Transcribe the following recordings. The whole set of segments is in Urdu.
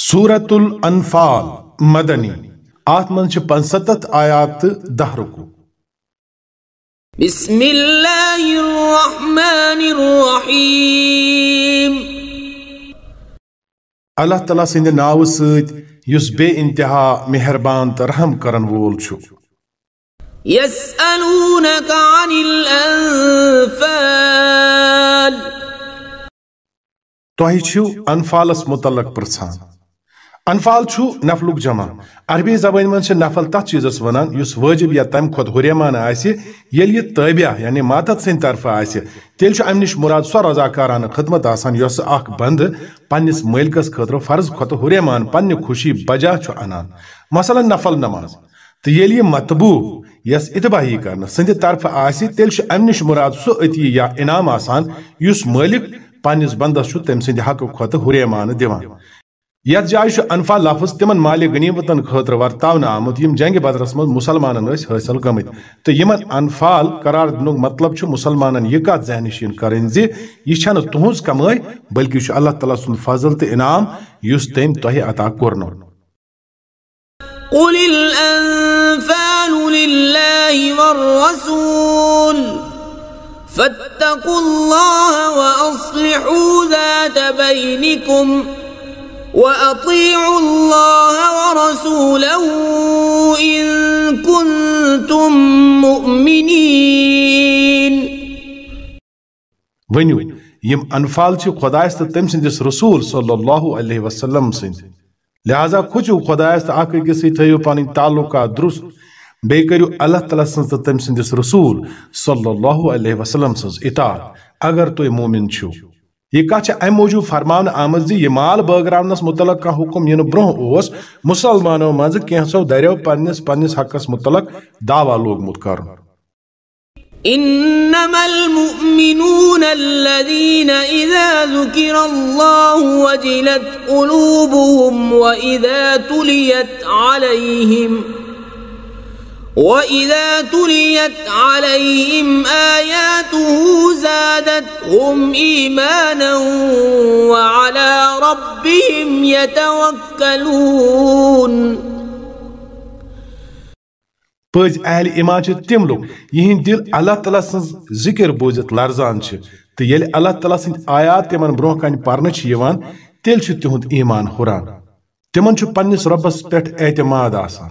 سورت الانفال مدنی آت من چھ پنستت آیات دہ رکو۔ بسم اللہ الرحمن الرحیم۔ اللہ تعالیٰ سند ناو سید یس بے انتہا مہربان ترحم کرن وول چھو یسألونک عن ہی چھو انفالس متعلق پرسان انفال چھو نفلک جمع. عربی زبان من نفل تت چیزس ونان یس واجب یا تم خود ہریمان یل یہ تابع یعنی ماتت سن طرف تیل چھو امنش مراد سو رضاکاران خدمت آسان یس اخ بند پنس ملکس خطر فرض خود ہریمان پن خوشی بجا چھو انان. مثلا نفل نماز. تو یل یہ مطبوع، یس اتباہی کرنا سند طرف آسی تیل چھو امنش مراد سو اتی یا انعام آسان یس ملک پنس بندس تم سند حق خود ہریمان دیوان. یت جائے انفا لفظ تمن مال غنیمتن خاطر ورتاؤن آمت یم جنگ بدرس مز مسلمان حاصل گمت تو یمن انفال قرار دن مطلب مسلمان یہ کت ذہن نشین کریں زی، یہ تہذ کمائی، بلکہ اللہ تعالیٰ سن فضل تو انعام اس تم تہ عطا کورنو قل لله والرسول فاتقوا الله واصلحوا ذات بينكم وأطيعوا الله ورسوله إن كنتم مؤمنين. ونیو یم أنفال چھ خدایس تو تم سندس رسول صلی اللہ علیہ وسلم سند. لہذا کھچو خدایس تو اکھ أکس سۭتۍ تھٲیِو پنٕنۍ تعلقات درست بیٚیہِ کٔرِو اللہ تعالیٰ سٕنٛز تہٕ تٔمۍ سٕنٛدِس رسول صلی اللہ علیہ وسلم سٕنٛز اطاعت اگر تُہۍ مومن چھِو. یہ کچھ ام موجود فرمان آمد زی یہ مال بٲگراونس متعلق کا حکم ین برہ اس مسلمانوں مز کینسو دریو پنس پنس حقس متعلق دعوی لوگمت کر انما المؤمنون الذين اذا ذكر الله وجلت قلوبهم واذا تليت عليهم وَإِذَا تُلِيَتْ عَلَيْهِمْ آيَاتُهُ زَادَتْهُمْ إِيمَانًا وَعَلَى رَبِّهِمْ يَتَوَكَّلُونَ پٔز اہل ایمان چھِ تِم لوگ یِہنٛدۍ دِل اللہ تعالیٰ سٕنٛز ذِکر بوٗزِتھ لرزان چھِ تہٕ ییٚلہِ اللہ تعالیٰ سٕنٛدۍ آیات تِمن برٛونٛہہ کَنہِ پرنہٕ چھِ یِوان تیٚلہِ چھُ تِہُنٛد ایمان ہُران تِمن چھُ پننِس رۄبس پٮ۪ٹھ اعتماد آسان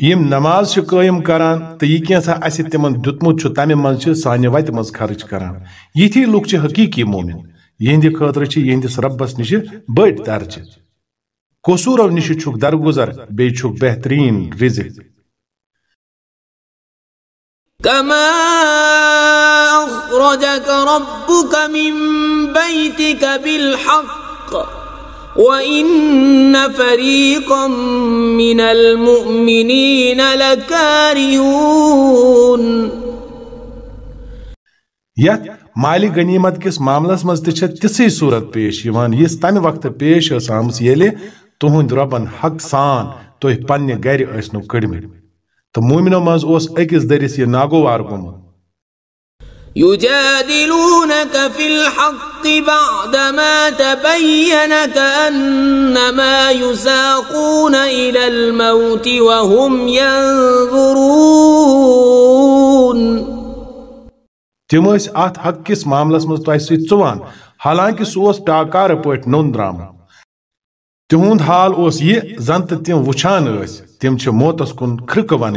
یم نماز قائم کران تو یہ کیسا اس تمن دتمت تمہ من سانہ وت من خرچ کران یتھی لوک حقیقی مومن یہند خاطر یہندس ربس نش بڑ درچ قصورو نش چھک درگزر بی چھک بہترین رزق كما أخرجك ربك من بيتك بالحق وَإِنَّ فَرِيقًا مِّنَ الْمُؤْمِنِينَ لَكَارِهُونَ یت مالی غنیمت کس معاملس مز تہ تسی صورت پیش یوان یس تمہ وقت پیش اس آمس ییلہ تہند ربن حق سان تہ پنہ گھر ٲسنو کڑمت تو مومنو مز اوس أکِس دٔرِس یہِ ناگوار گوٚمُت۔ يجادلونك في الحق بعدما تبين كأنما يساقون إلى الموت وهم ينظرون. تم آت حق کس معاملس مز تہ سی ژوان حالانکہ سہ ٹاکار پٹ نون درام تہند حال اس یہ زن تم وچھان تم موتس کن کھرک ون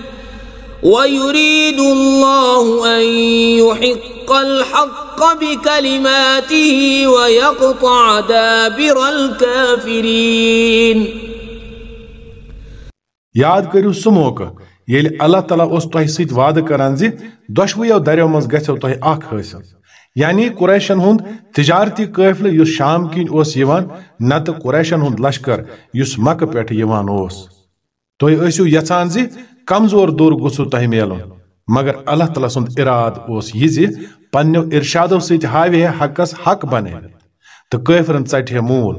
ويريد الله أن يحق الحق بكلماته ويقطع دابر الكافرين. یاد کٔرِو سُہ موقعہٕ ییٚلہِ اللہ تعالیٰ اوس تۄہہِ سۭتۍ وعدٕ کران زِ دۄشوٕیو دریو منٛز گژھیو تۄہہِ اکھ حٲصِل۔ یعنی قریشن ہُنٛد تجارتی قٲفلہٕ یُس شام کِنۍ اوس یِوان نتہٕ قریشن ہُنٛد لشکر یُس مکہٕ پٮ۪ٹھٕ یِوان اوس۔ تُہۍ ٲسِو یژھان زِ کمزور دور گوٚژھو تۄہہِ میلُن۔ مگر اللہ تعالیٰ سُنٛد اِراد اوس یہِ زِ پننیو ارشادو سۭتۍ ہاوِ ہے حقس حق تہٕ کٲفرن ژٹہِ ہے موٗل۔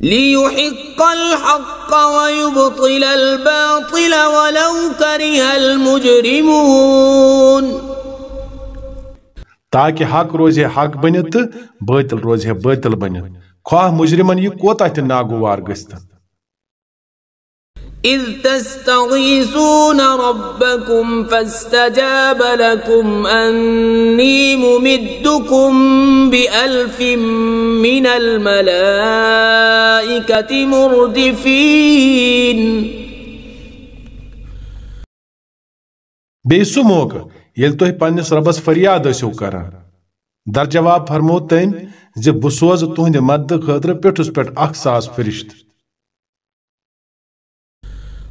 ليحق الحق ويبطل الباطل ولو كره المجرمون۔ تاکہ حق روزِ ہے حق بنِتھ تہٕ بٲطل روزِ ہے بٲطل بنِتھ۔ خواہ مجرمن یہِ کوتاہ تہِ ناگوار گٔژھتن إذ تستغيثون ربكم فاستجاب لكم أني ممدكم بألف من الملائكة مردفين. بیٚیہِ سُہ موقعہٕ ییٚلہِ تُہۍ پننِس رۄبس فریاد ٲسِو کران در جواب فرمو تٔمۍ زِ بہٕ سوزٕ تُہنٛدِ مددٕ خٲطرٕ پیٚٹھُس پٮ۪ٹھ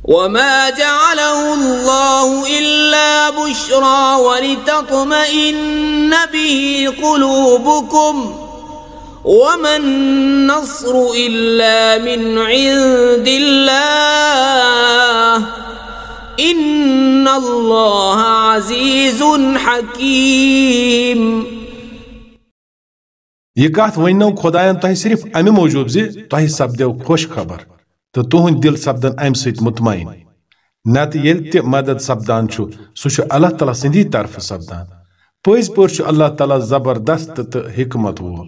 وما جعله الله إلا بشرى ولتطمئن به قلوبكم وما النصر إلا من عند الله إن الله عزيز حكيم یہ کت ونو خدائن تہ صرف امہ موجوب زِ تۄہہِ سپدیو خوش خبر. تو تہند دل سپدن ام ست مطمئن۔ نت یل تہ مدد سپدان سہ سُہ اللہ تعالیٰ سندی طرف سپدان۔ پز پہ اللہ تعالیٰ زبردست تو حکمت وول۔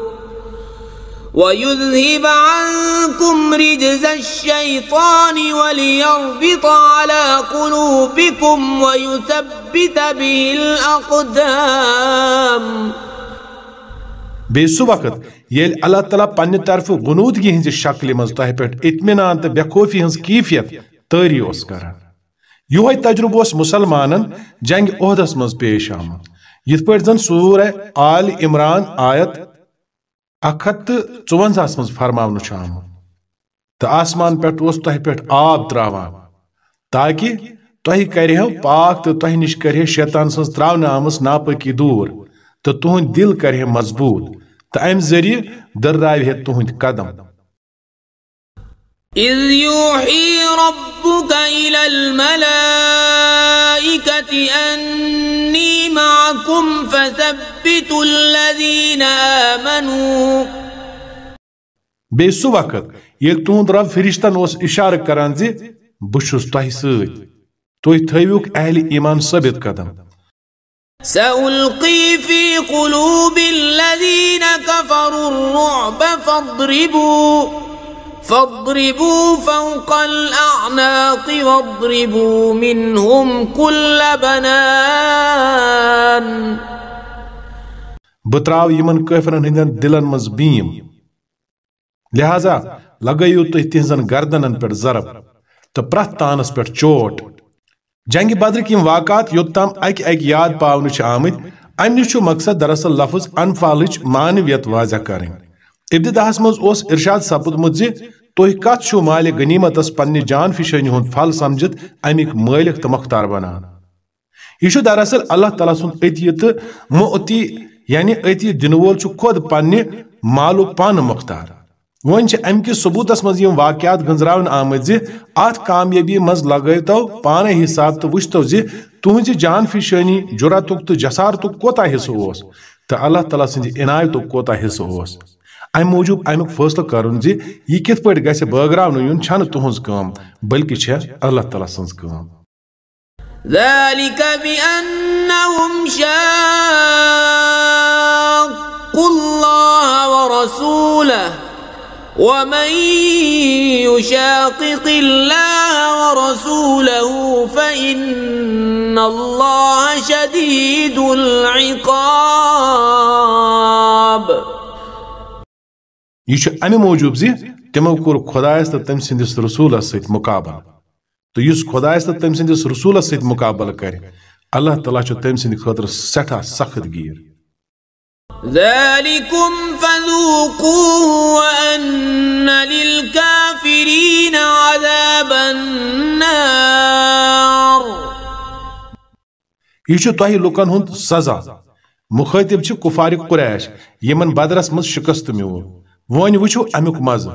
ويذهب عنكم رجز الشيطان وليربط على قلوبكم ويثبت به الأقدام بیٚیہِ سُہ وقت ییٚلہِ اللہ تعالیٰ پننہِ طرفہٕ غنوٗدگی ہٕنٛزِ شکلہِ منٛز تۄہہِ پٮ۪ٹھ اطمینان تہٕ بے خوفی ہٕنٛز کیفیت تٲری اوس کران۔ یِہوے تجربہٕ اوس مُسلمانن جنگ عہدس منٛز پیش آمُت۔ یِتھ پٲٹھۍ زن سورہ آل عمران آیت اکھ ہتھ تہٕ ژُونزاہس منٛز فرماونہٕ چھُ آمُت۔ تہٕ آسمان پٮ۪ٹھ اوس تۄہہِ پٮ۪ٹھ آب تراوان، تاکہِ تۄہہِ کرِہو پاک تہٕ تۄہہِ نِش کرِہے شیطان سٕنٛز تراونہٕ آمٕژ ناپٲکی دوٗر، تہٕ تُہُنٛد دِل کرِہے مضبوٗط، تہٕ امہِ ذٔریعہٕ دٔرراوِ ہے تُہُنٛدۍ قدم۔ إذ يوحي ربك إلى الملائكة أني معكم فثبتوا الذين آمنوا. بیٚیہِ سُہ وقت ییٚلہِ تُہُنٛد رب فرشتن اوس اِشارٕ کران زِ بہٕ چھُس تۄہہِ سۭتۍ تُہۍ تھٲوِوکھ اہلِ ایمان ثٲبت قدم سألقي في قلوب الذين كفروا الرعب فاضربوا. فاضربوا فوق الأعناق واضربوا منهم كل بنان. بہٕ تراو یِمن کٲفرن ہٕنٛدٮ۪ن دِلن منٛز لہذا لگٲیِو تُہۍ تِہنٛزن گردنن پٮ۪ٹھ ضرب، تہٕ پرٛٮ۪تھ تانس پٮ۪ٹھ چوٹ۔ جنگہِ بدرٕکۍ یِم واقعات یوٚتام اکہِ اکہِ یاد پاونہٕ چھِ آمٕتۍ مقصد دراصل لفظ انفالٕچ معنویت واضح کرٕنۍ۔ ابتداہس منٛز اوس ارشاد سپُدمُت زِ تُہۍ کتھ چھِو مالہِ غنیٖمتس پننہِ جان فِشٲنی ہُنٛد پھل سمجھِتھ امیُک مٲلِک تہٕ مۄختار بنان۔ یہ چھُ دراصل اللہ تعالیٰ سُنٛد عطیہ تہٕ مُعتی یعنی عطیہ دِنہٕ وول چھُ خۄد پننہِ مالُک پانہٕ مۄختار وۄنۍ چھِ امہِ کِس ثبوٗتس منٛز یِم واقعات گٔنزراونہٕ آمٕتۍ زِ اتھ کامیٲبی منٛز لگٲوتو پانے حساب تہٕ وٕچھتو زِ تُہنٛزِ جان فِشٲنی جُراتُک تہٕ جسارتُک کوتاہ حصہٕ اوس تہٕ اللہ تعالیٰ سٕنٛدِ عنایتُک کوتاہ حصہٕ اوس ام موجوب امیک فیصلہ کرن زِ یہ کت پٲٹھۍ گژھِ بٲگراونہٕ یُن چھنہٕ تُہنٛز کٲم بلکہِ چھےٚ اللہ تعالیٰ سٕنٛز کٲم ذلك بأنهم شاقوا ورسوله ومن يشاقق الله ورسوله فإن الله شديد العقاب. يشو أمي موجوب زي تمو كور خدايس تتم سندس رسول سيد مقابل. تو يس خدايس تتم سندس رسول سيد مقابل كري الله تعالى چو تم سند خطر سٹھا سخت گير ذلكم فذوقوه وأن للكافرين عذاب النار. یہ تۄہہِ لُکن ہُنٛد سزا۔ مُخٲطِب چھِ کُفارِ قُریش یِمن بدرس منٛز شکست میوٗل۔ وۄنۍ وٕچھو امیُک مزٕ۔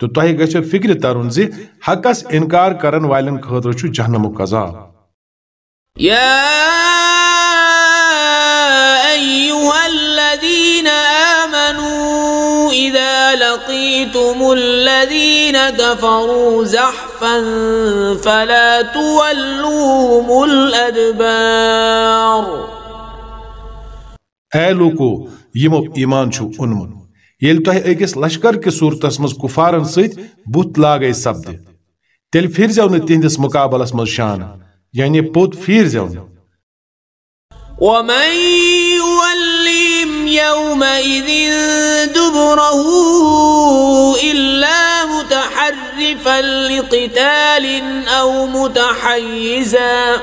تہٕ تۄہہِ گژھِو فکرِ ترُن زِ حقس انکار کرن والٮ۪ن خٲطرٕ چھُ جہنمُک عذاب۔ يا إذا لقيتم الذين كفروا زحفا فلا تولوهم الأدبار. اے لوکو یمو ایمان چھُ اونمُت ییٚلہِ تۄہہِ أکِس لشکر کِس صوٗرتس منٛز کُفارن سۭتۍ بُتھ لاگے سپدِ تیٚلہِ پھِرزیو نہٕ تِہنٛدِس مُقابلس منٛز شانہٕ یعنی پوٚت پھیرزیو نہٕ ومن يومئذ دبره إلا متحرفا لقتال أو متحيزا.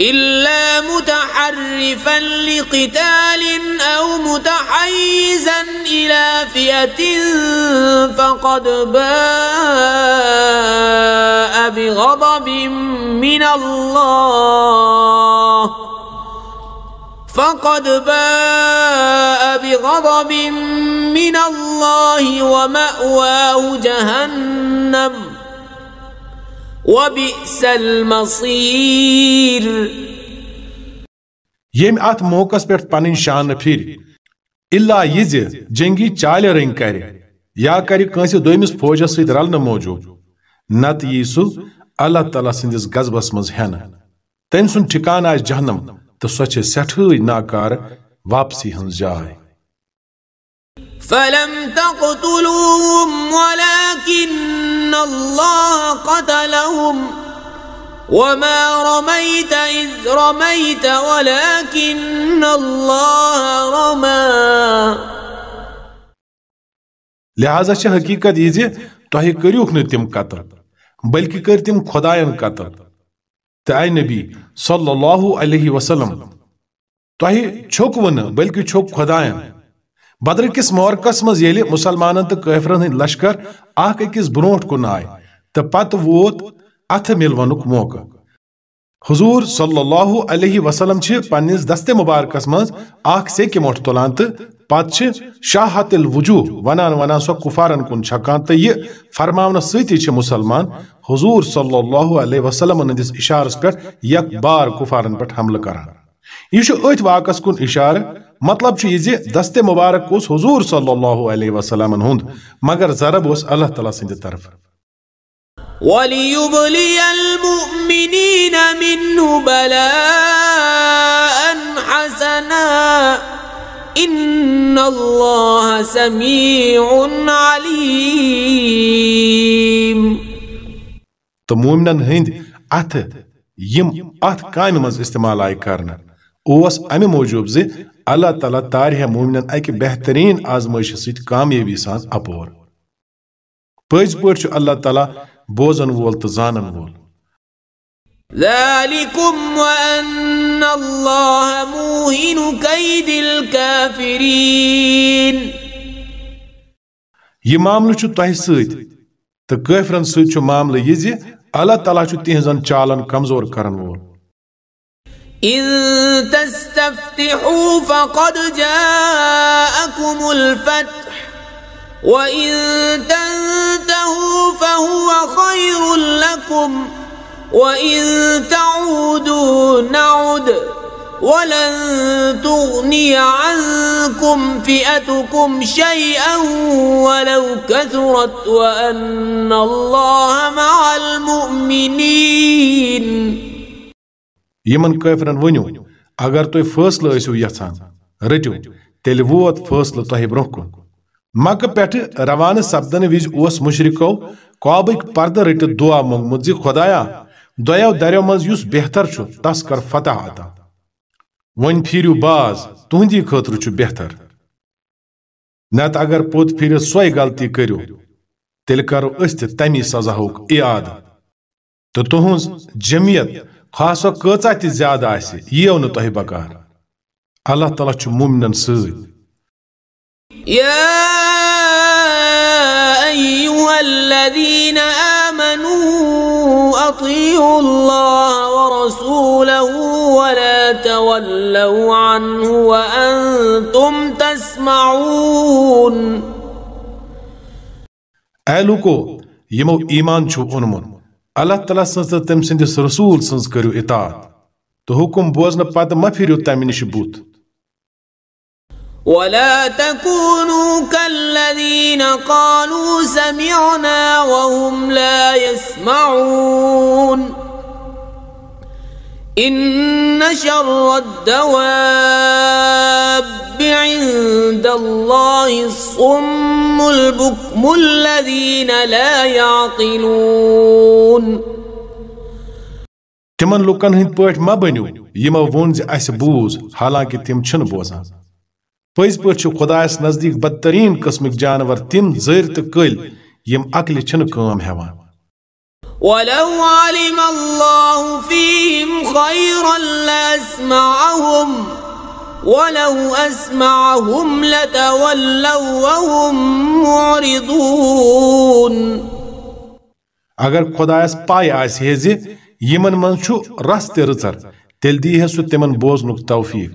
إلا متحرفا لقتال أو متحيزا إلى فئة فقد باء بغضب من الله. فقد باء بغضب من الله ومأواه جهنم. وبئس المصير. ییٚمۍ اتھ موقعس پٮ۪ٹھ پنٕنۍ شانہٕ پھِرِ۔ الا یہِ زِ جنگی چالہِ رنگ کرِ۔ یا کرِ کٲنٛسہِ دوٚیمِس فوجس سۭتۍ رلنہٕ موٗجوٗب نتہٕ یی سُہ اللہ تعالیٰ سٕنٛدِس غضبس منٛز ہٮ۪نہٕ تٔمۍ سُنٛد ٹھِکانہٕ جہنم۔ تہٕ سۄ چھےٚ سٮ۪ٹھٕے ناکار واپسی ہٕنٛز جاے فلم تقتلوهم ولكن الله قتلهم وما رميت إذ رميت ولكن الله رمى۔ لہذا چھِ حقیقت یہِ زِ تۄہہِ کٔرِوکھ نہٕ تِم قتل بلکہِ کٔرۍ تِم خۄدایَن قتل۔ تہٕ نبی صلی اللہ علیہ وسلم تۄہہِ چھوٚکوٕ نہٕ بلکہِ چھوٚک خۄدایَن بدر کس مورکس مز ییٚلہِ مسلمانن تہٕ کٲفرن لشکر اکھ أکِس برونٛٹھ کُن آے تہٕ پتہٕ ووت اتھٕ ملونُک موقعہٕ حضور صلی اللہ علیہ وسلم چھِ پننِس مبارکس منٛز اکھ سیٚکہِ مۄٹھ تُلان تہٕ پتہٕ شاہت الوجوٗ ونان ونان سۄ کُفارن کُن چھکان تہٕ یہِ فرماونہٕ سۭتی چھِ مُسلمان حضور صلی اللہ علیہ وسلم ہٕنٛدِس اِشارس پٮ۪ٹھ یک بار کُفارن پٮ۪ٹھ حملہٕ کران۔ یہ چھُ أتھۍ واقعس کُن اشارٕ مطلب چھُ یہِ زِ مبارک اوس حضور صلی اللہ علیہ وسلم ہُنٛد، مگر ضرب اوس اللہ تعالیٰ سٕنٛدِ طرفہٕ وليبلي المؤمنين منه بلاء حسنا۔ إن الله سميع عليم تہٕ مومنن ہٕنٛدۍ اتھٕ یِم اتھ کامہِ منٛز استعمال آیہِ کرنہٕ۔ اوس امہِ موٗجوٗب زِ اللہ تعالیٰ تارِ مومنن اکہِ بہتریٖن آزمٲیشہِ سۭتۍ کامیٲبی سان اپور۔ پٔزۍ پٲٹھۍ چھُ اللہ تعالیٰ بوزن وول تہٕ زانن وول۔ ذلكم وأن الله موهن كيد الكافرين. یہِ معاملہٕ چھُ تۄہہِ سۭتۍ تہٕ کٲفرن سۭتۍ چھُ معاملہٕ یہِ زِ اللہ تعالیٰ چھُ تِہنٛزن چالن کمزور کرن وول۔ إن تستفتحوا فقد جاءكم الفتح وإن تنتهوا فهو خير لكم. وإن تعودوا نعد ولن تغني عنكم فئتكم شيئا ولو كثرت وأن الله مع المؤمنين. یمن کافرن ونیو أگر تُہۍ فٲصلہٕ ٲسِو یژھان رٔٹِو تیٚلہِ ووت فٲصلہٕ تۄہہِ برونٛہہ کُن مکہ پٮ۪ٹھٕ روانہٕ سپدنہٕ اوس مشرکو قابٕکۍ پردٕ رٔٹِتھ دعا موٚنگمُت زِ خۄدایا دۄیو دریو منٛز یُس بہتر چھُ تس کر فتح عطا وۄنۍ پھیرِو باز، تُہنٛدی خٲطرٕ چھُ بہتر۔ نتہٕ اگر پوٚت پھیرِتھ سۄے غلطی کٔرِو تیٚلہِ کرو أسۍ تہِ تمی سزاہُک اِعادٕ تہٕ تُہنٛز جمعیت خاصو کۭژاہ تہِ زیادٕ آسہِ یِیو نہٕ تۄہہِ بکار۔ اللہ تعالیٰ چھُ مُمنن سۭتۍ۔ أطيعوا الله ورسوله ولا تولوا عنه وأنتم تسمعون. اے لوکو یمو ایمان چھُ اونمُت اللہ تعالیٰ سٕنٛدِس رسوٗل سٕنٛز کٔرِو إطاعت. تہٕ حُکم بوزنہٕ پتہٕ مہ پھِرِو تمہِ نِش بُتھ ولا تكونوا كالذين قالوا سمعنا وهم لا يسمعون. إن شر الدواب عند الله الصم البكم الذين لا يعقلون. تمن لُکن ہٕنٛدۍ پٲٹھۍ مہ بٔنِو یِمو ووٚن زِ اَسہِ بوٗز حالانکہِ تِم چھِنہٕ بوزان۔ پٲٹھۍ چھُ خۄدایس نزدیٖک بدتریٖن قٕسمٕکۍ جانور تِم زٔرۍ تہٕ کٔلۍ یِم عقلہِ چھِنہٕ کٲم ہٮ۪وان ولو علم الله فيهم خيرا لاسمعهم ولو اسمعهم لتولوا وهم معرضون۔ اگر خۄدایس پاے آسہِ ہے زِ یِمن منٛز چھُ رس تہِ رٕژر تیٚلہِ دی ہے سُہ تِمن بوزنُک توفیٖق۔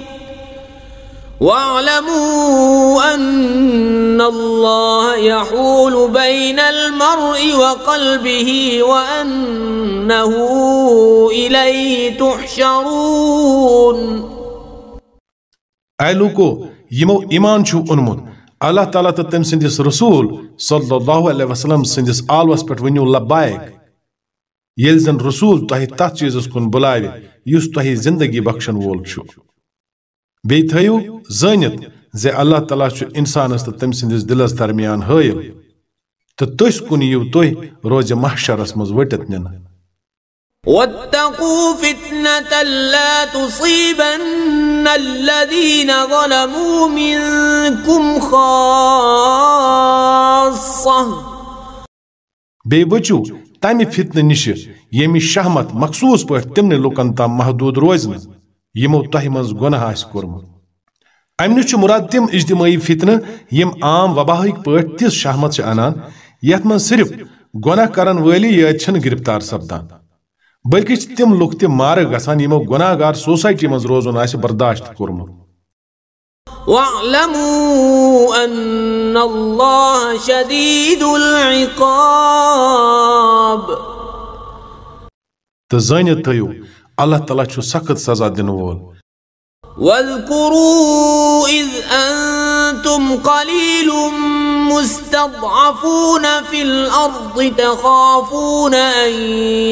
واعلموا أن الله يحول بين المرء وقلبه وأنه إليه تحشرون. اے لوکو یمو ایمان چھُ اونمُت اللہ تعالیٰ تہٕ تٔمۍ سٕنٛدِس رسوٗل صلی اللہ علیہ وسلم سٕنٛدِس آلوس پٮ۪ٹھ ؤنِو لبائک ییٚلہِ زن رسوٗل تۄہہِ تتھ چیٖزس کُن بُلاوِ یُس تۄہہِ زندگی بخشن وول چھُ بیٚیہِ تھٲیِو زٲنِتھ زِ اللہ تعالیٰ چھُ انسانس تہٕ تٔمۍ سٕنٛدِس دِلس درمیان حٲیل۔ تہٕ تٔسۍ کُن یِیو تُہۍ روزِ محشرس منٛز ؤٹِتھ نِنہٕ۔ واتقوا فتنة لا تصيبن الذين ظلموا منكم خاصة۔ بیٚیہِ بٔچِو تمہِ فتنہٕ نِشہِ ییٚمہِ شہمت مخصوٗص پٲٹھۍ تِمنٕے لُکن تام محدوٗد روزِ نہٕ یِمو تۄہہِ منٛز گۄناہ آسہِ کوٚرمُت امہِ نِش چھُ مُراد تِم اجتمٲعی فتنہٕ یِم عام وباہٕکۍ پٲٹھۍ تِژھ شہمت چھِ انان یتھ منٛز صرف گۄناہ کرن وٲلی یٲتۍ چھِنہٕ گرفتار سپدان بلکہ چھِ تِم لُکھ تہِ مارٕ گژھان یِمو گۄناہ گار سوسایٹی منٛز روزُن آسہِ برداشت کوٚرمُت واعلموا ان الله شديد العقاب تہٕ زٲنِتھ تھٲیِو اللہ تعالیٰ چھُ سخت سزا دِنہٕ واذكروا إذ أنتم قليل مستضعفون في الأرض تخافون أن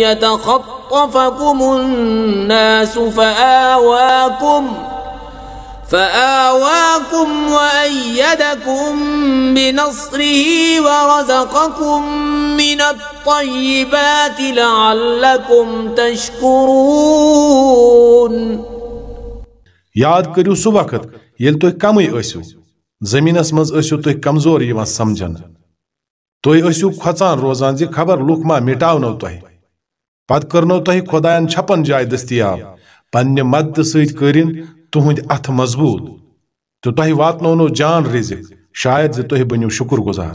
يتخطفكم الناس فآواكم فآواكم وأيدكم بنصره ورزقكم من الطيبات لعلكم تشكرون. یاد کٔرِو سُہ وقت، ییٚلہِ تُہۍ کمٕے ٲسِو، زٔمیٖنس منٛز ٲسِو تُہۍ کمزور یِوان سمجھن۔ تُہۍ ٲسِو کھۄژان روزان زِ خبر لُکھ ما مٹاونو تۄہہِ پتہٕ کٔرنو تۄہہِ خۄدایَن چھپن جایہِ دٔستیاب۔ پننہِ مدتہٕ سۭتۍ کٔرِن تُہنٛدۍ اَتھٕ مضبوٗط۔ تہٕ تۄہہِ واتناونو جان رِزق۔ شاید زِ تُہۍ بٔنِو شُکُر گُزار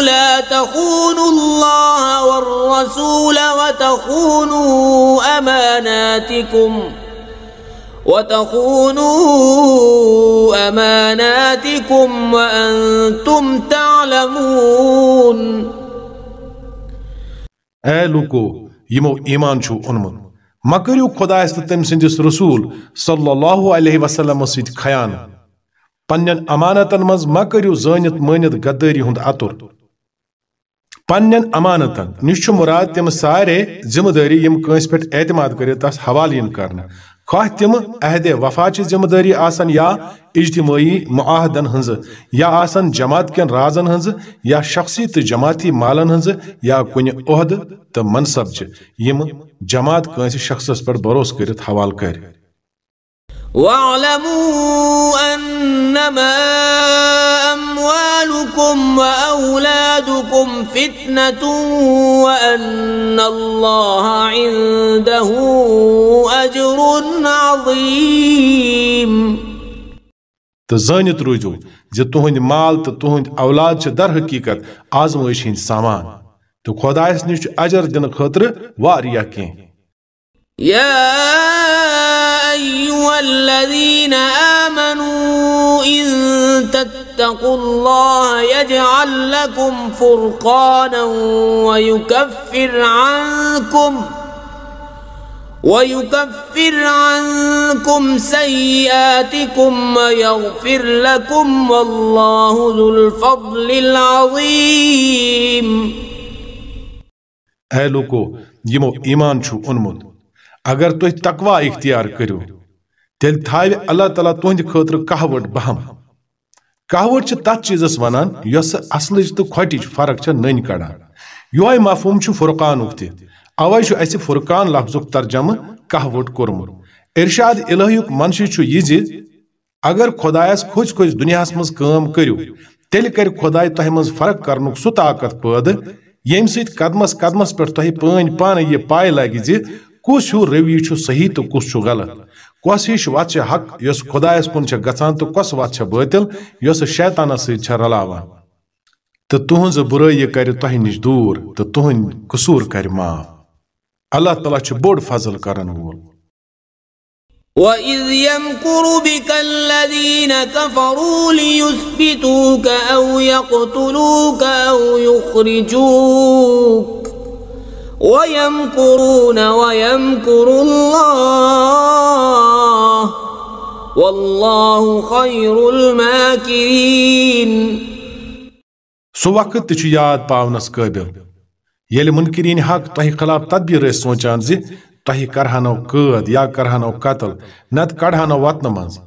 لا تخونوا الله والرسول وتخونوا أماناتكم وتخونوا أماناتكم وأنتم تعلمون۔ اے لوکو یمو ایمان چھو انمن مکریو خدا است تم سندس رسول صلی اللہ علیہ وسلم سید خیان پنن امانتن مز مکریو زانت مانت غدٲری ہند اتر پنن امانتن نش مراد تم سارے ذمہ داری یم کنس پٮ۪ٹھ اعتماد کٔرِتھ تس حوالہٕ یِن کرنا خواہ تم عہد وفا چہِ ذمہ داری آسن یا اجتماعی معاہدن ہنٛزٕ، یا آسن جماعت کن رازن ہنٛزٕ، یا شخصی تو جماعتی مالن ہنٛزٕ، یا عہد تو تہٕ منصبچہِ یم جماعت کنس شخصس پٮ۪ٹھ بروس کرت حوالہ کر واعلموا أنما أموالكم وأولادكم فتنة وأن الله عنده أجر عظيم. تہٕ زٲنِتھ روٗزِو زِ تُہُنٛدۍ مال تہٕ تُہُنٛدۍ أولاد چھِ در حقیٖقت آزمٲیش ہٕنٛدۍ سامان. تہٕ خۄدایس نِش چھُ اجر دِنہٕ خٲطرٕ واریاہ کینٛہہ أيها الذين آمنوا إن تتقوا الله يجعل لكم فرقانا ويكفر عنكم ويكفر عنكم سيئاتكم ويغفر لكم والله ذو الفضل العظيم. اے لوکو یمو ایمان چھُ اوٚنمُت اگر تُہۍ تقوا اختیار کٔرِو، تیٚلہِ تھاوِ اللہ تعالیٰ تُہنٛدِ خٲطرٕ کہوٹ بہم۔ کہوٹ چھِ تتھ چیٖزس ونان یۄسہٕ اصلٕچ تہٕ کھۄٹِچ فرق چھےٚ نٔنۍ کڑان۔ یہوے مفہوم چھُ فرقانُک تہِ۔ اوے چھُ اَسہِ فرقان لفظُک ترجمہٕ کہوٹ کوٚرمُت۔ ارشاد الہیُک منشہِ چھُ یہِ زِ اگر خۄدایس کھوٚژ کھوٚژ دُنیاہس منٛز کٲم کٔرِو، تیٚلہِ کرِ خۄداے تۄہہِ منٛز فرق کرنُک سُہ طاقت پٲدٕ۔ ییٚمہِ سۭتۍ قدمس قدمس پٮ۪ٹھ تۄہہِ پٲنۍ پانہٕ یہِ پاے لگہِ زِ کُس ہیوٗ روی چھُ صحیح تہٕ کُس چھُ غلط؟ کۄس ہِش وتھ چھِ حق، یۄس خۄدایس کُن چھےٚ گژھان تہٕ کۄس وتھ چھےٚ بٲطِل یۄسہٕ شیطانس سۭتۍ چھےٚ رلاوان۔ تہٕ تُہنٛز بُرٲیی کرِ تۄہہِ نِش دوٗر تہٕ تُہنٛدۍ قصوٗر کرِ معاف۔ اللہ تعالیٰ چھُ بوٚڑ فضل کرن وول۔ وإذ يمكر بك الذين كفروا ليثبتوك أو يقتلوك أو يخرجوك ويمكرون ويمكر الله والله خير الماكرين سُہ وقت تہِ چھُ یاد پاونس قٲبِل۔ ییٚلہِ منکرین حق تۄہہِ خلاف تدبیر ٲسۍ سونچان زِ تۄہہِ کرہانو قٲد یا کرہانو قتل، نتہٕ کڑہانو وطنہٕ منٛز۔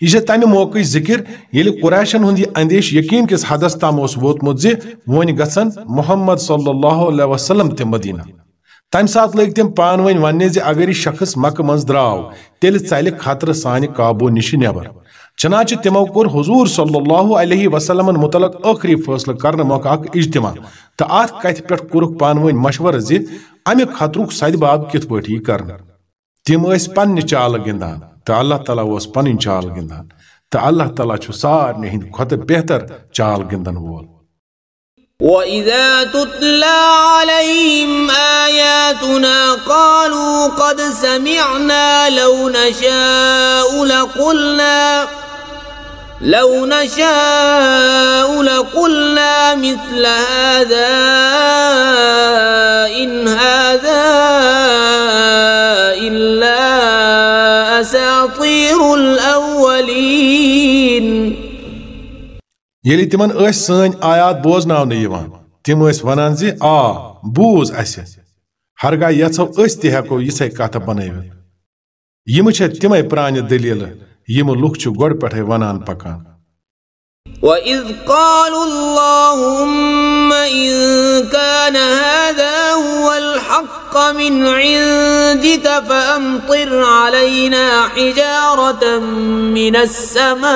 یہ چھِ تمہِ موقعٕچ ذِکر ییٚلہِ قریشن ہُنٛد یہِ اندیش یقین کِس حدس تام اوس ووتمُت زِ وۄنۍ گژھن محمد صلی اللہ علیہ وسلم تہِ مدینہ تمہِ ساتہٕ لٔگۍ تِم پانہٕ ؤنۍ وننہِ زِ اگر یہِ شخص مکہٕ منٛز درٛاو تیٚلہِ ژلہِ خطرٕ سانہِ قابوٗ نِشہِ نٮ۪بر چنانچہ تمو کوٚر حضوٗر صلی اللہ علیہ وسلمن متعلق ٲخری فٲصلہٕ کرنہٕ مۄکھٕ اکھ اجتماع تہٕ اتھ کتھِ پٮ۪ٹھ کوٚرُکھ پانہٕ ؤنۍ مشورٕ زِ امہِ خطرُک سدباب کِتھ پٲٹھۍ یی کرنہٕ تِم ٲسۍ پننہِ تو اللہ تعالیٰ اس پن چال گندان تو اللہ تعالیٰ چھُ سارنٕے ہٕنٛدِ کھۄتہٕ بہتر چال گندن وول۔ وَإِذَا تُتْلَى عَلَيْهِمْ آيَاتُنَا قَالُوا قَدْ سَمِعْنَا لَوْ نَشَاءُ لَقُلْنَا لو نشاء لقلنا مثل هذا إن هذا إلا أساطير الأولين. ییٚلہِ تِمن ٲسۍ سٲنۍ آیات بوزناونہٕ یِوان. تِم ٲسۍ ونان زِ آ، بوٗز اَسہِ. ہرگاہ یژھو أسۍ تہِ ہٮ۪کو یِژھے کتھٕ بنٲوِتھ. یِمہٕ چھےٚ تِمے پرانہِ دٔلیٖلہٕ. یِمہٕ لُکھ چھِ گۄڈٕ پٮ۪ٹھے ونان پکان۔ وإذ قالوا اللهم إن كان هذا هو الحق من عندك فأمطر علينا حجارة من السماء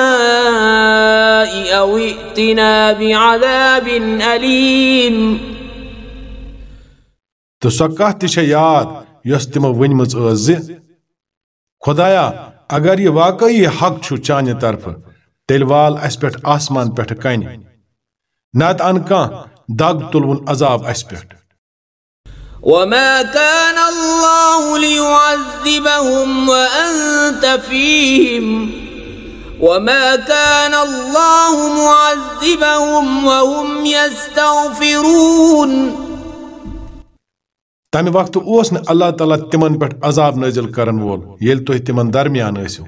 أو ائتنا بعذاب أليم۔ تہٕ سۄ کتھ تہِ چھےٚ یاد یۄس تِمو ؤنمٕژ ٲس زِ خۄدایا اگر یہِ واقعی حق چھُ چانہِ طرفہٕ تیٚلہِ وال اَسہِ پٮ۪ٹھ آسمان پٮ۪ٹھٕ کنہِ نتہٕ ان کانٛہہ دگ تلون عذاب اس پٮ۪ٹھ وما كان الله ليعذبهم وأنت فيهم۔ وما كان الله معذبهم وهم يستغفرون۔ تَمِ وقت اوس نہٕ اللہ تِمن پٮ۪ٹھ عذاب نٲزِل کرن وول ییٚلہِ تُہۍ تِمن درمیان ٲسِو۔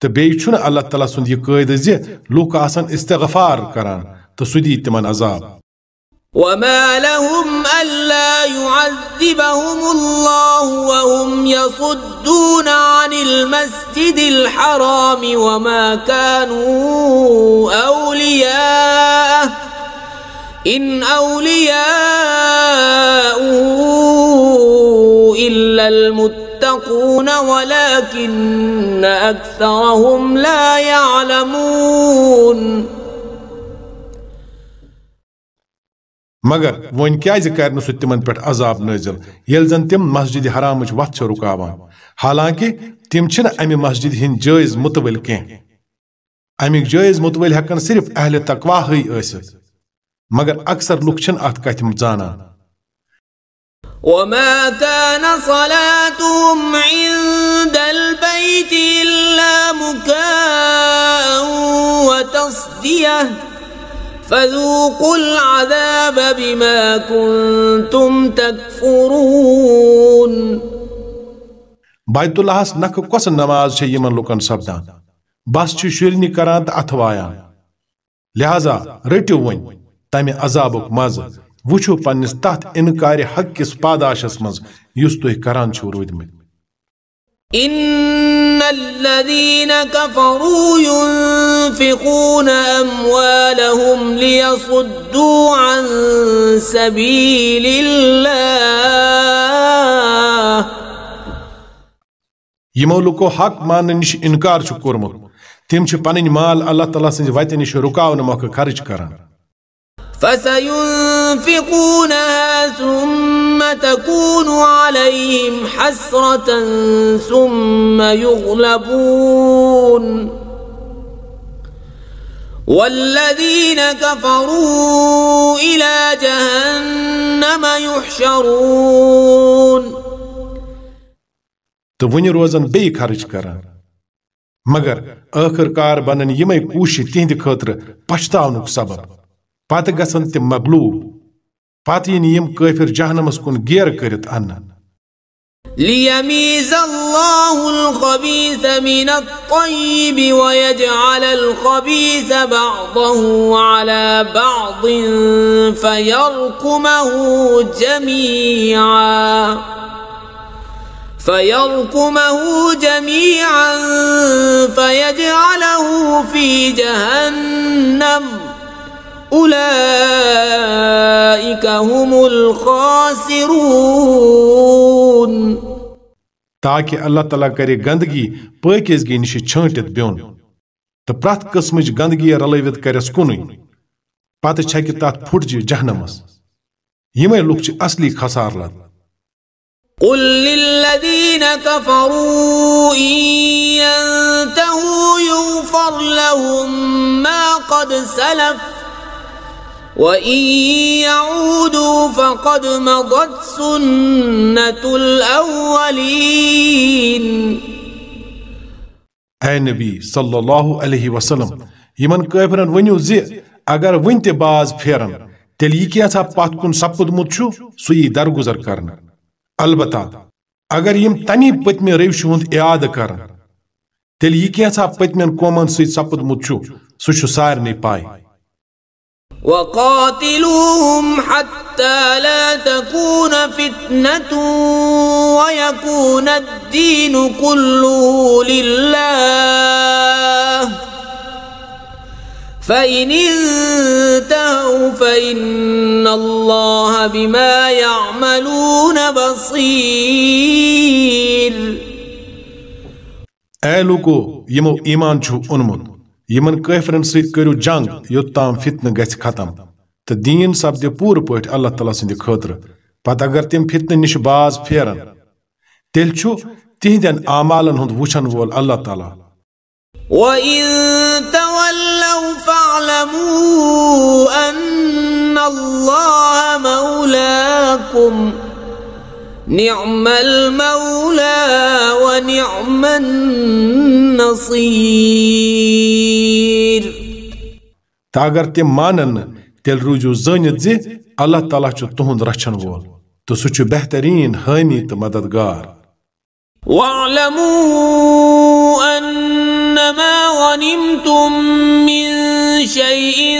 تہٕ بیٚیہِ چھُنہٕ اللہ سُنٛد یہِ قٲیدٕ زِ لُکھ آسن استغفار کران تہٕ سُہ تِمن عذاب۔ وما لهم ألا يعذبهم الله وهم يصدون عن المسجد الحرام وما كانوا أولياء إن أولياؤه إلا المتقون ولكن أكثرهم لا يعلمون. مگر ون کیازِ کر سہ تمن پہ عذاب نازل یل زن تم مسجد حرامچ وت چھ رکاوان. حالانکہ تم چھن امہ مسجد ہند جائز متول کی امیک جائز متول ہکن صرف اہل تقوا ہی ٲسِتھ مگر اکثر لُکھ چھن اتھ کتھ زانان. وما كان صلاتهم عند البيت إلا مكاء وتصديه فذوقوا العذاب بما كنتم تكفرون بیت اللہس نکھ کۄس نماز چھےٚ یِمن لُکن سپدان بس چھِ شُرنہِ کران تہٕ اَتھٕ وایان لہذا رٔٹِو وۄنۍ تمہِ وٕچھِو پننِس تتھ انکارِ حق کِس پاداشس منٛز یُس تُہۍ کران چھِو روٗدمٕتۍ إن الذين كفروا ينفقون أموالهم ليصدوا عن سبيل الله۔ یمو لوکو حق ماننہٕ نش انکار چھُ کوٚرمُت۔ تِم چھِ پنٕنۍ مال اللہ تعالیٰ سٕنٛزِ وتہِ نِش رُکاونہٕ مۄکھٕ خرچ کران۔ فسينفقونها ثم تكون عليهم حسرة ثم يغلبون. والذين كفروا إلى جهنم يحشرون. تو روزن بیٚیہِ خرچ کران مگر ٲخٕر کار بنن یِمے کوٗشہِ تِہنٛدِ خٲطرٕ پشتاونُک سبب. پتہٕ گژھن تِم مغلوب۔ پتہٕ یِن یِم کٲفِر جہنمس کُن گیر کٔرِتھ اننہٕ ليميز الله الخبيث من الطيب ويجعل الخبيث بعضه على بعض فيركمه جميعا فيركمه جميعا فيجعله في جهنم هم الخاسرون. تاکہ اللہ تعالیٰ کرِ گندگی پٲکیزگی نِش چھٲنٹِتھ بیوٚن تہٕ پرٛٮ۪تھ قٕسمٕچ گندگی رلٲوِتھ کرٮ۪س کُنُے۔ پتہٕ چھکہِ تتھ پھُٹجہِ جہنمس۔ یِمے لُکھ چھِ اصلی خسار لد۔ قل للذين كفروا إن ينتهوا يغفر لهم ما قد سلف وإن يعودوا فقد مضت سنة الأولين اے نبی صلی اللہ علیہ وسلم، یمن کافرن ونیو زِ اگر ون تہِ باز پھیرن تیٚلہِ یہِ کینٛژھا پتھ کُن سپُدمُت چھُ سُہ یی درگُزر کرنہٕ البتہ، اگر یم تمی پٔتمہِ روشہِ ہُنٛد اعادٕ کرن تیٚلہِ یہِ کینٛژھا پٔتمٮ۪ن قومن سۭتۍ سپُدمُت چھُ سُہ چھُ سارنٕے پاے وقاتلوهم حتى لا تكون فتنة ويكون الدين كله لله. فإن انتهوا فإن الله بما يعملون بصير. اے یمو ایمان چھُ اوٚنمُت یمن کٲفرن سۭتۍ کٔرِو جنگ یوٚتام فتنہٕ گژھِ ختم۔ تہٕ دیٖن سپدِ پوٗرٕ پٲٹھۍ اللہ تعالیٰ سٕنٛدِ خٲطرٕ۔ پتہٕ اگر تِم فتنہٕ نِش باز پھیرن، تیٚلہِ چھُ تِہنٛدٮ۪ن اعمالن ہُنٛد وٕچھن وول اللہ تعالیٰ۔ وَإِن تَوَلَّوْا فَاعْلَمُوا أَنَّ اللَّهَ لكم نعم المولى ونعم نصير. تاگر اگر تم مانن تل روجو زنت زي الله تعالى چو تهند رچھن وول تو سو چو بہترین حامی تو مددگار واعلموا أنما غنمتم من شيء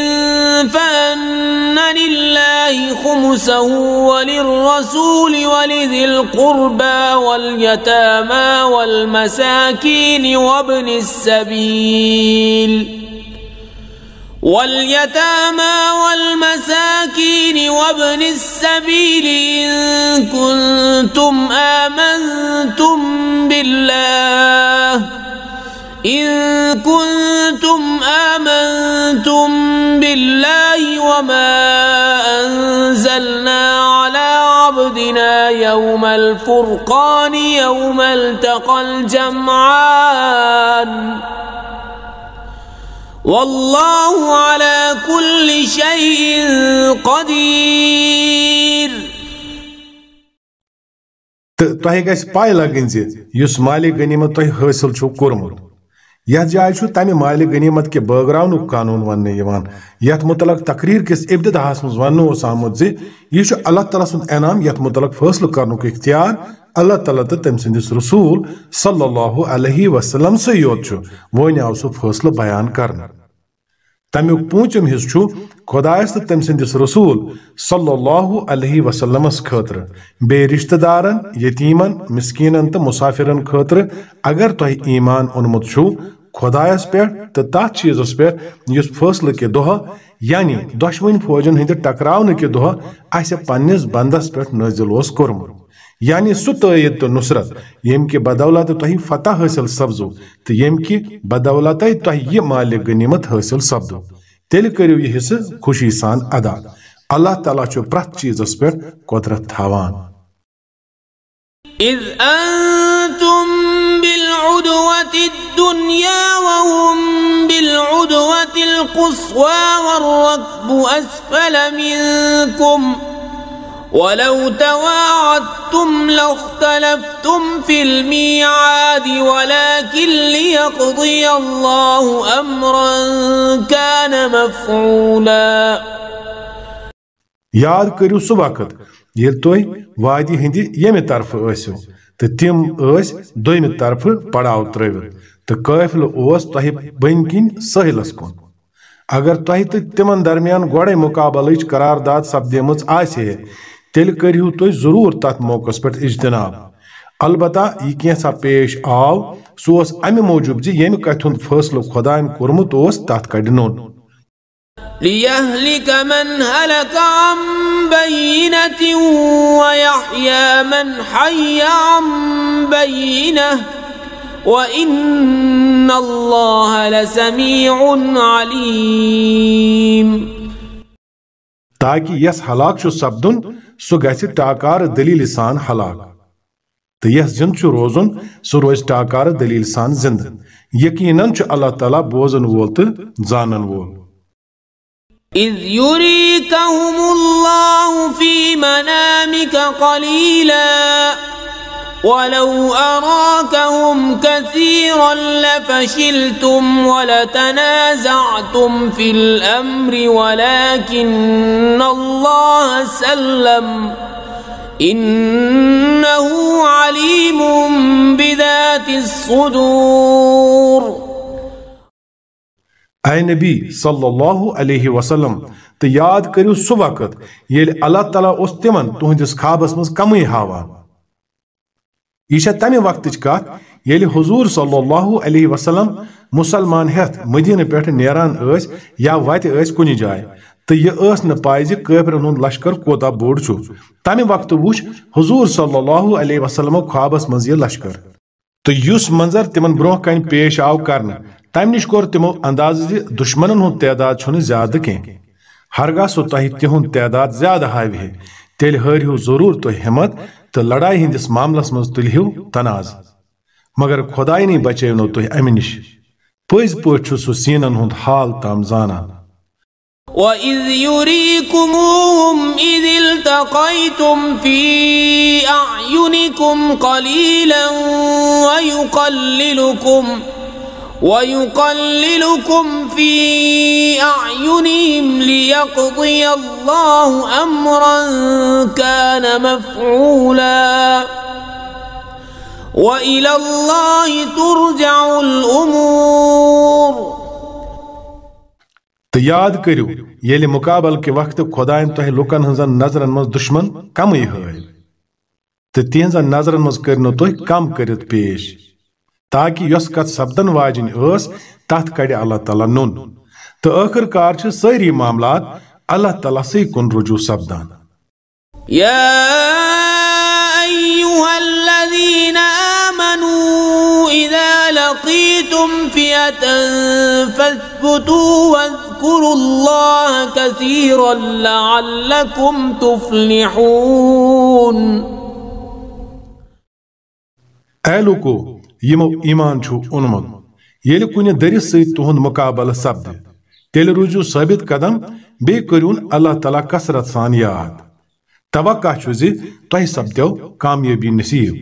فأن لله خمسه وللرسول ولذي القربى واليتامى والمساكين وابن السبيل واليتامى والمساكين وابن السبيل إن كنتم آمنتم بالله إن كنتم آمنتم بالله وما أنزلنا على عبدنا يوم الفرقان يوم التقى الجمعان والله على كل شيء قدير. تۄہہِ گژھِ پاے لگٕنۍ زِ یُس مالِ غنیمت تۄہہِ حٲصِل چھُو کوٚرمُت یتھ جائے تمہ مال غنیمت کے بٲگراونُک قانون ون یت متعلق تقریر کس ابتداہس مز وننہٕ آمت آمُت زِ اللہ تعالیٰ سن انعام یت متعلق فٲصلہٕ کرنُک اختیار اللہ تعالیٰ تو تم سندس رسول صلی اللہ علیہ وسلم سٕے یوت ون آو سہ فٲصلہٕ بیان کرنا تمیُک پوٗنٛژِم حصہٕ چھُ خۄدایس تہٕ تٔمۍ سٕنٛدِس رسوٗل صلی اللہ علیہ وسلمس خٲطرٕ بیٚیہِ رشتہٕ دارن یتیٖمن مسکیٖنن تہٕ مسافرن خٲطرٕ اگر تۄہہِ ایٖمان اوٚنمُت چھُو خۄدایس پٮ۪ٹھ تہٕ تتھ چیٖزس پٮ۪ٹھ یُس فٲصلہٕ کہِ یعنی دۄشوٕنۍ فوجن ہٕنٛدِ ٹکراونہٕ کہِ دۄہ اسہِ پننِس بنٛدس پٮ۪ٹھ نٲزِل اوس کوٚرمُت یعنی سُہ تٲیید تہٕ نصرت ییٚمہِ کہِ بدولت تۄہہِ فتح حٲصِل سپزو تہٕ ییٚمہِ کہِ بدولتے تۄہہِ یہِ مالِ غنیمت حٲصِل سپدو تیٚلہِ کٔرِو یہِ حصہٕ خوشی سان ادا۔ اللہ تعالیٰ چھُ پرٛٮ۪تھ چیٖزس پٮ۪ٹھ قۄدرت تھاوان۔ إذ أنتم بالعدوة الدنيا وهم بالعدوة القصوى والركب أسفل منكم۔ ولو تواعدتم لاختلفتم في الميعاد ولكن ليقضي الله أمرا كان مفعولا. یاد کٔرِو سُہ وقت ییٚلہِ تُہۍ وادی ہٕنٛدِ ییٚمہِ طرفہٕ ٲسِو تہٕ تِم ٲسۍ دوٚیمہِ طرفہٕ پڑاو ترٲوِتھ تہٕ قٲفلہٕ أوس تۄہہِ بٔنۍ کِنۍ سٲحِلس کُن اگر تۄہہِ تہٕ تِمن درمیان گۄڈے مُقابلٕچ قرارداد سپدیمٕژ آسہِ ہے تیٚلہِ کٔرِو تُہۍ ضروٗر تتھ موقعس پٮ۪ٹھ اجتناب۔ البتہ یہِ کینٛژھا پیش آو سُہ امہِ موٗجوٗب زِ ییٚمہِ کتھِ ہُنٛد فٲصلہٕ خۄدایَن کوٚرمُت اوس تتھ کڑِ نوٚن ليهلك من هلك عن بينة ويحيى من حي عن بينة وإن الله لسميع عليم۔ تاکہ یس ہلاک سپدُن سو گژھِ ٹاکار دلیل سان ہلاک۔ تو یس زِنٛدٕ چھ روزن، سو روز ٹاکار دلیل سان زِنٛدٕ یقیناً چھ اللہ تعالیٰ بوزن وول تو زانن وول۔ إذ يريكهم الله في منامك قليلا ولو أراكهم كثيرا لفشلتم ولتنازعتم في الأمر ولكن الله سلم. إنه عليم بذات الصدور. اے نبی صلی اللہ علیہ وسلم تو یاد کریو سُہ وقت ییٚلہِ اللہ تعالیٰ تُہنٛدِس خوابس منٛز کمٕے ہاوان یہ چھےٚ تمہِ وقتٕچ کتھ ییٚلہِ حضوٗر صلی اللہ علیہ وسلم مُسلمان ہٮ۪تھ مدیٖنہٕ پٮ۪ٹھ نیران ٲسۍ یا وتہِ ٲسۍ کُنہِ جایہِ تہٕ یہِ ٲس نہٕ پاے لشکر کوٗتاہ بوٚڑ چھُ تمہِ وقتہٕ وُچھ حضوٗر صلی اللہ علیہ وسلمو خوابس منٛز یہِ لشکر تہٕ یُس منظر تِمن برونٛہہ کنہِ پیش آو کرنہٕ تمہِ نِش کوٚر تِمو اندازٕ زِ دُشمنن تعداد چھُنہٕ زیادٕ کینٛہہ ہرگاہ سُہ تۄہہِ تِہُنٛد تعداد زیادٕ ہاوِ ہے تیٚلہِ ہٲرِو ضروٗر تُہۍ ہِمت تہٕ لڑایہِ ہٕنٛدِس معاملس منٛز تُلہِو تناز۔ مگر خۄداینی بچٲونو تُہۍ امہِ نِش۔ پٔزۍ پٲٹھۍ چھُ سُہ سیٖنن ہُنٛد حال تام زانان وإذ يريكموهم إذ التقيتم في أعينكم قليلا ويقللكم ويقللكم في أعينهم ليقضي الله أمرا كان مفعولا. وإلى الله ترجع الأمور. تو یاد کرو یل مقابل کے وقت خدائن تہ لکن ہنزن نظرن مز دشمن کمی ہائل تو تہذن نظرن مز کرنو تہ کم کرت پیش۔ تاکہ یس کت سپدن واجن اس تت کڑ اللہ تعالیٰ نون۔ تو آخر کار چھ ساری معاملات اللہ تعالیٰ سے کن رجوع سپدان۔ يا أيها الذين آمنوا إذا لقيتم فئة فاثبتوا واذكروا الله كثيرا لعلكم تفلحون۔ اے لوکو یمو ایمان چھو اونمت یل کن درس ست تہند مقابل سپد تیل روزو ثابت قدم اللہ تعالیٰ کامیابی نصیب.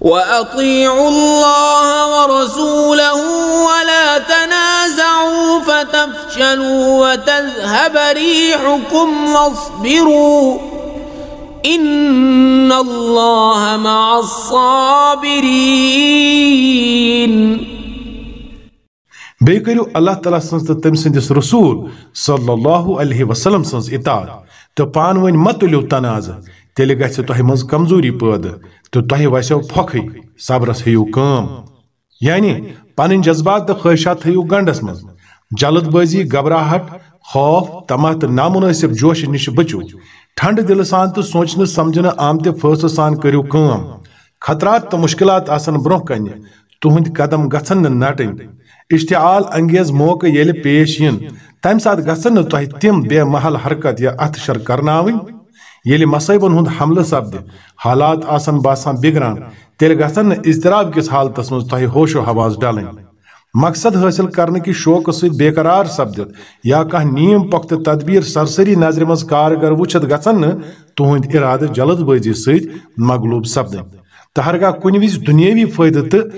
وأطيعوا الله ورسوله ولا تنازعوا فتفشلوا وتذهب ريحكم واصبروا إن الله مع الصابرين بی کرو اللہ تعالیٰ سنز تو تم سندس رسول صلی اللہ علیہ وسلم سنز اطاعت تو پان ون مت تلیو تنازع تیل گژھِ تۄہہِ منٛز کمزوری پٲدٕ تہٕ تۄہہِ وسیو پھۄکھٕے، صبرس ہیٚیِو کٲم۔ یعنی پنٕنۍ جذبات تہٕ خٲہشات تھٲیِو گنڈس منٛز۔ جلد بٲزی، گھبراہٹ، خوف تماہ تہٕ نامنٲسب جوش نش بچو۔ ٹھنڈ دل سان تہٕ سوچنہٕ سمجھنہٕ، آمتہِ فٲصلہٕ سان کٔرِو کٲم۔ خطرات تہٕ مشکلات آسن برونٛہہ کنہِ، تُہنٛدۍ قدم گژھن نہٕ نٹٕنۍ۔ اشتعال انگیز موقع ییٚلہِ پیش یِن، تمہِ ساتہٕ گژھن نہٕ بے محل حرکت یا اتھ شر کرناوٕنۍ۔ ییٚلہِ مصٲیبن ہُنٛد حملہٕ حالات آسن باسان بگڑان تیٚلہِ گژھن نہٕ اضطراب کِس حالتس منٛز تۄہہِ ہوشو حواس ڈلٕنۍ۔ مقصد حٲصل کرنہٕ کہِ شوقہٕ سۭتۍ بے قرار سپدِتھ یا کانٛہہ نیم پۄختہٕ تدبیٖر سرسری نظرِ منٛز کارگر وٕچھِتھ گژھن نہٕ تُہنٛدۍ جلد بٲزی سۭتۍ مغلوب سپدٕنۍ۔ تہٕ ہرگاہ کُنہِ وِزِ دُنیٲوی فٲیدٕ تہٕ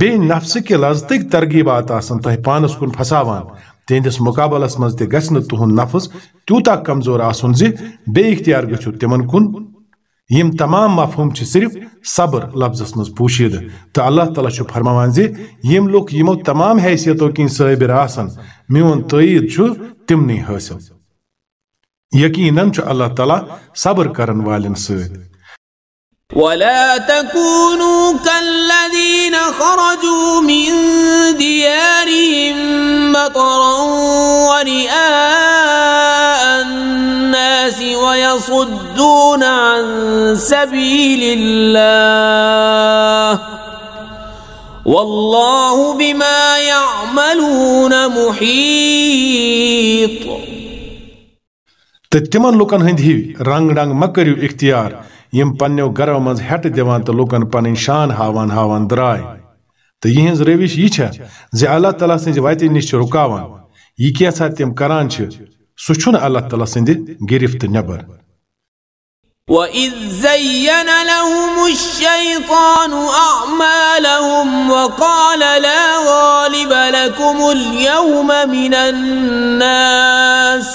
بیٚیہِ نفسہٕ کہِ لذتٕکۍ ترغیبات آسن تۄہہِ پانس کُن پھساوان۔ تہندس مقابلس مز تہ گژھِ نہٕ نفس تیوٗتاہ کمزور آسُن زِ بے اختیار گژھِو تِمن کُن۔ یم تمام مفہوم چھِ صرف صبر لفظس مز پوشیدہ تہٕ اللہ تعالیٰ چھُ فرماوان زِ یم لُکھ یمو تمام حیثیتو کِنۍ صٲبر آسن، میون تٲیید چھُ تمنٕے حٲصِل یقیناً چھُ اللہ تعالیٰ صبر کرن والٮ۪ن سۭتۍ۔ ولا تكونوا كالذين خرجوا من ديارهم بطرا ورئاء الناس ويصدون عن سبيل الله والله بما يعملون محيط. تہٕ تِمن لُکن ہٕنٛدۍ ہِوۍ رنگ کٔرِو اختیار یم پننیو گرو مز ہٹ دِوان تہٕ لُکن پنٕنۍ شان ہاوان ہاوان درٛاے تہٕ یِہنٛز روش یہِ چھےٚ زِ اللہ تعالیٰ سٕنٛزِ وتہِ نِش چھِ رُکاوان یہِ کینٛژھا تِم کران چھِ سُہ چھُنہٕ اللہ تعالیٰ سٕنٛدِ گرفت نٮ۪بر وَإِذْ زَيَّنَ لَهُمُ الشَّيْطَانُ أَعْمَالَهُمْ وَقَالَ لَا غَالِبَ لَكُمُ الْيَوْمَ مِنَ النَّاسِ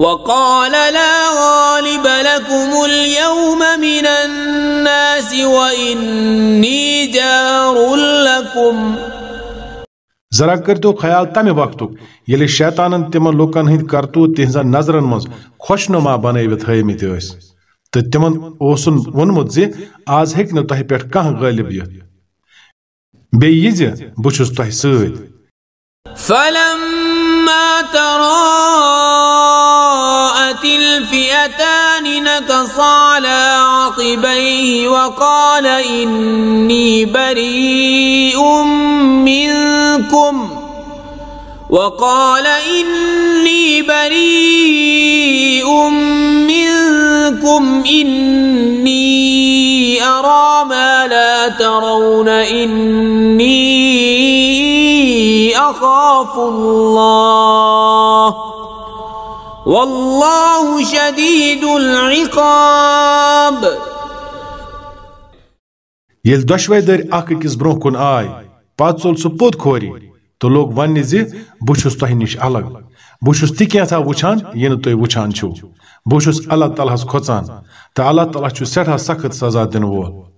وقال لا غالب لكم اليوم من الناس وإني جار لكم. ذرا کرتو خیال تمہ وقتک ییٚلہِ شیطانن تِمن لُکن ہٕنٛدۍ کرتوٗت تِہنٛزن نظرن منٛز. خۄشنُما بنٲوِتھ ہٲومٕتۍ ٲسۍ تہٕ تِمن اوسُن ووٚنمُت زِ آز ہیٚکہِ نہٕ تۄہہِ پٮ۪ٹھ کانٛہہ غٲلب یِتھ بیٚیہِ یہِ زِ بہٕ چھُس تۄہہِ سۭتۍ فلما تراءت الفئتان نكص على عقبيه وقال إني بريء منكم. وقال إني بريء منكم. إني أرى ما لا ترون. إني أخاف الله. والله شديد العقاب یل دشوے در اخ أکِس برونٛہہ کُن آے پتہٕ ژوٚل سُہ پوٚت کھوری تہٕ لوگ وننہِ زِ بہٕ چھُس تۄہہِ نِش الگ۔ بہٕ چھُس تہِ کینٛژھا وٕچھان یہِ نہٕ تُہۍ وٕچھان چھِو۔ اللہ تعالیٰ ہس کھۄژان اللہ تعالیٰ چھُ سٮ۪ٹھاہ سخت سزا دِنہٕ وول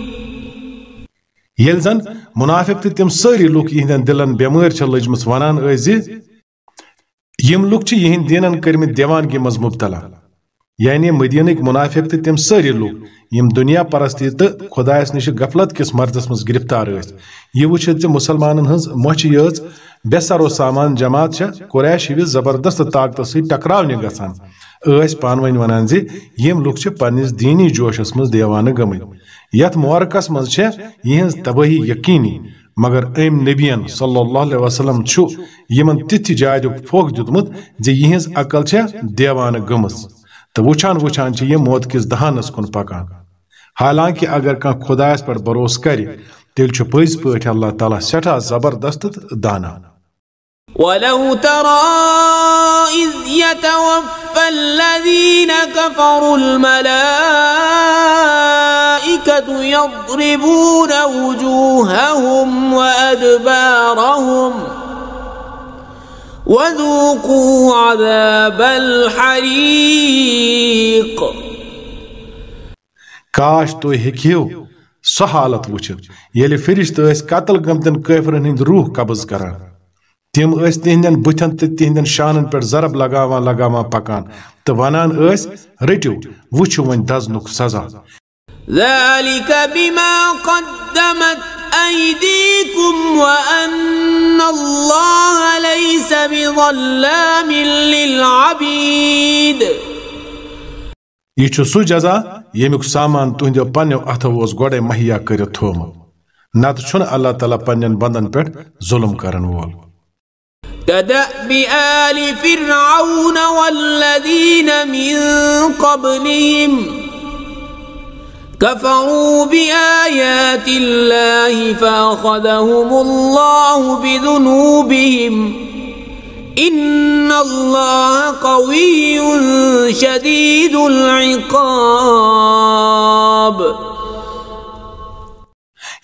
ییٚلہِ زن منافق تہٕ تِم سٲری لُکھ یِہنٛدٮ۪ن دِلن بٮ۪مٲرۍ چھےٚ ونان ٲسۍ زِ یِم لُکھ چھِ دیوانگی منٛز مُبتلا یعنی مدیٖنٕکۍ منافق تہٕ تِم سٲری لُکھ یِم دُنیا پرستی تہٕ خۄدایس نِش غفلت کِس مرضس منٛز گرفتار ٲسۍ یہِ وٕچھِتھ زِ مُسلمانن ہٕنٛز مۄچھِ بے سر و سامان جماعت چھےٚ قریش ہِوِس زبردست طاقتس سۭتۍ ٹکراونہِ گژھان ٲسۍ ونان زِ یِم لُکھ چھِ پننِس دیٖنی جوشس منٛز دیوانہٕ گٔمٕتۍ یتھ مورکس منٛز چھےٚ؟ یِہنٛز تبٲہی یقیٖنی۔ مگر أمۍ نبین صلی اللہ علیہ وسلم چھُ یِمن تِتھِ جایہِ پھوکھ دیُتمُت زِ یِہنٛز عقل چھےٚ؟ دیوانہٕ گٔمٕژ تہٕ وٕچھان وٕچھان چھِ یِم موت کِس دہانس کُن پکان۔ حالانکہِ اگر کانٛہہ خۄدایس پٮ۪ٹھ بروسہٕ کرِ تیٚلہِ چھُ پٔزۍ پٲٹھۍ اللہ تعالیٰ سٮ۪ٹھاہ زبردست دانا۔ ولو ترى إذ يتوفى الذين كفروا الملائكة يضربون وجوههم وأدبارهم وذوقوا عذاب الحريق. کاش تُہۍ ہیٚکِو سۄ حالت وٕچھِتھ، ییٚلہِ فرشتہٕ ٲسۍ قتل گٔمتٮ۪ن کٲفرن ہٕنٛدۍ روح قبض کران، تِم ٲسۍ تِہنٛدٮ۪ن بٕتھٮ۪ن تہٕ تِہنٛدٮ۪ن شانن پٮ۪ٹھ ضرب لگاوان لگاوان پکان، تہٕ ونان ٲسۍ، رٔٹِو، وٕچھِو وۄنۍ دزنُک سزا۔ ذلك بما قدمت أيديكم وأن الله ليس بظلام للعبيد. یہِ سُہ جزا ییٚمیُک سامان تُہنٛدیو پننیو اتھو اوس گۄڈے مہیا کٔرِتھ تھوٚومُت نتہٕ چھُنہٕ اللہ تعالیٰ پننٮ۪ن بندن پٮ۪ٹھ ظُلم کرن وول كدأب آل فرعون والذين من قبلهم كفروا بآيات الله فأخذهم الله بذنوبهم. إن الله قوي شديد العقاب.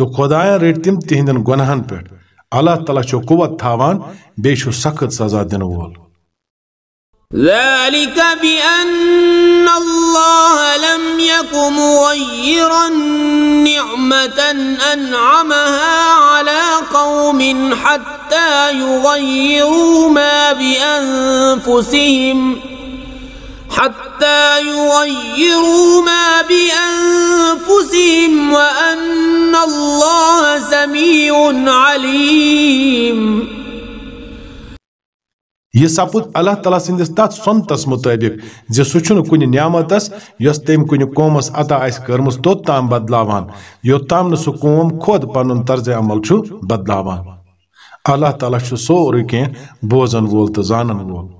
تہٕ خۄدایَن رٔٹۍ تِم تِہنٛدٮ۪ن گۄناہن پٮ۪ٹھ اللہ تعالیٰ چھُ قوت تھاوان بیٚیہِ چھُ سخت سزا دِنہٕ وول. ذلك بأن الله لم يك مغيرا نعمة أنعمها على قوم حتى يغيروا ما بأنفسهم حتى يغيروا ما بأنفسهم وأن الله سميع عليم. یہ سپُد اللہ تعالیٰ سندس تت سونتس مطابق زِ سُہ چھُنہٕ کُنہِ نعمتس یۄس تٔمۍ کُنہِ قومس عطا آسہِ کٔرمٕژ توٚتام بدلاوان یوٚتام نہٕ سُہ قوم خۄد پنُن طرزِ عمل چھُ بدلاوان۔ اللہ تعالیٰ چھُ سورُے کینٛہہ بوزن وول تہٕ زانن وول۔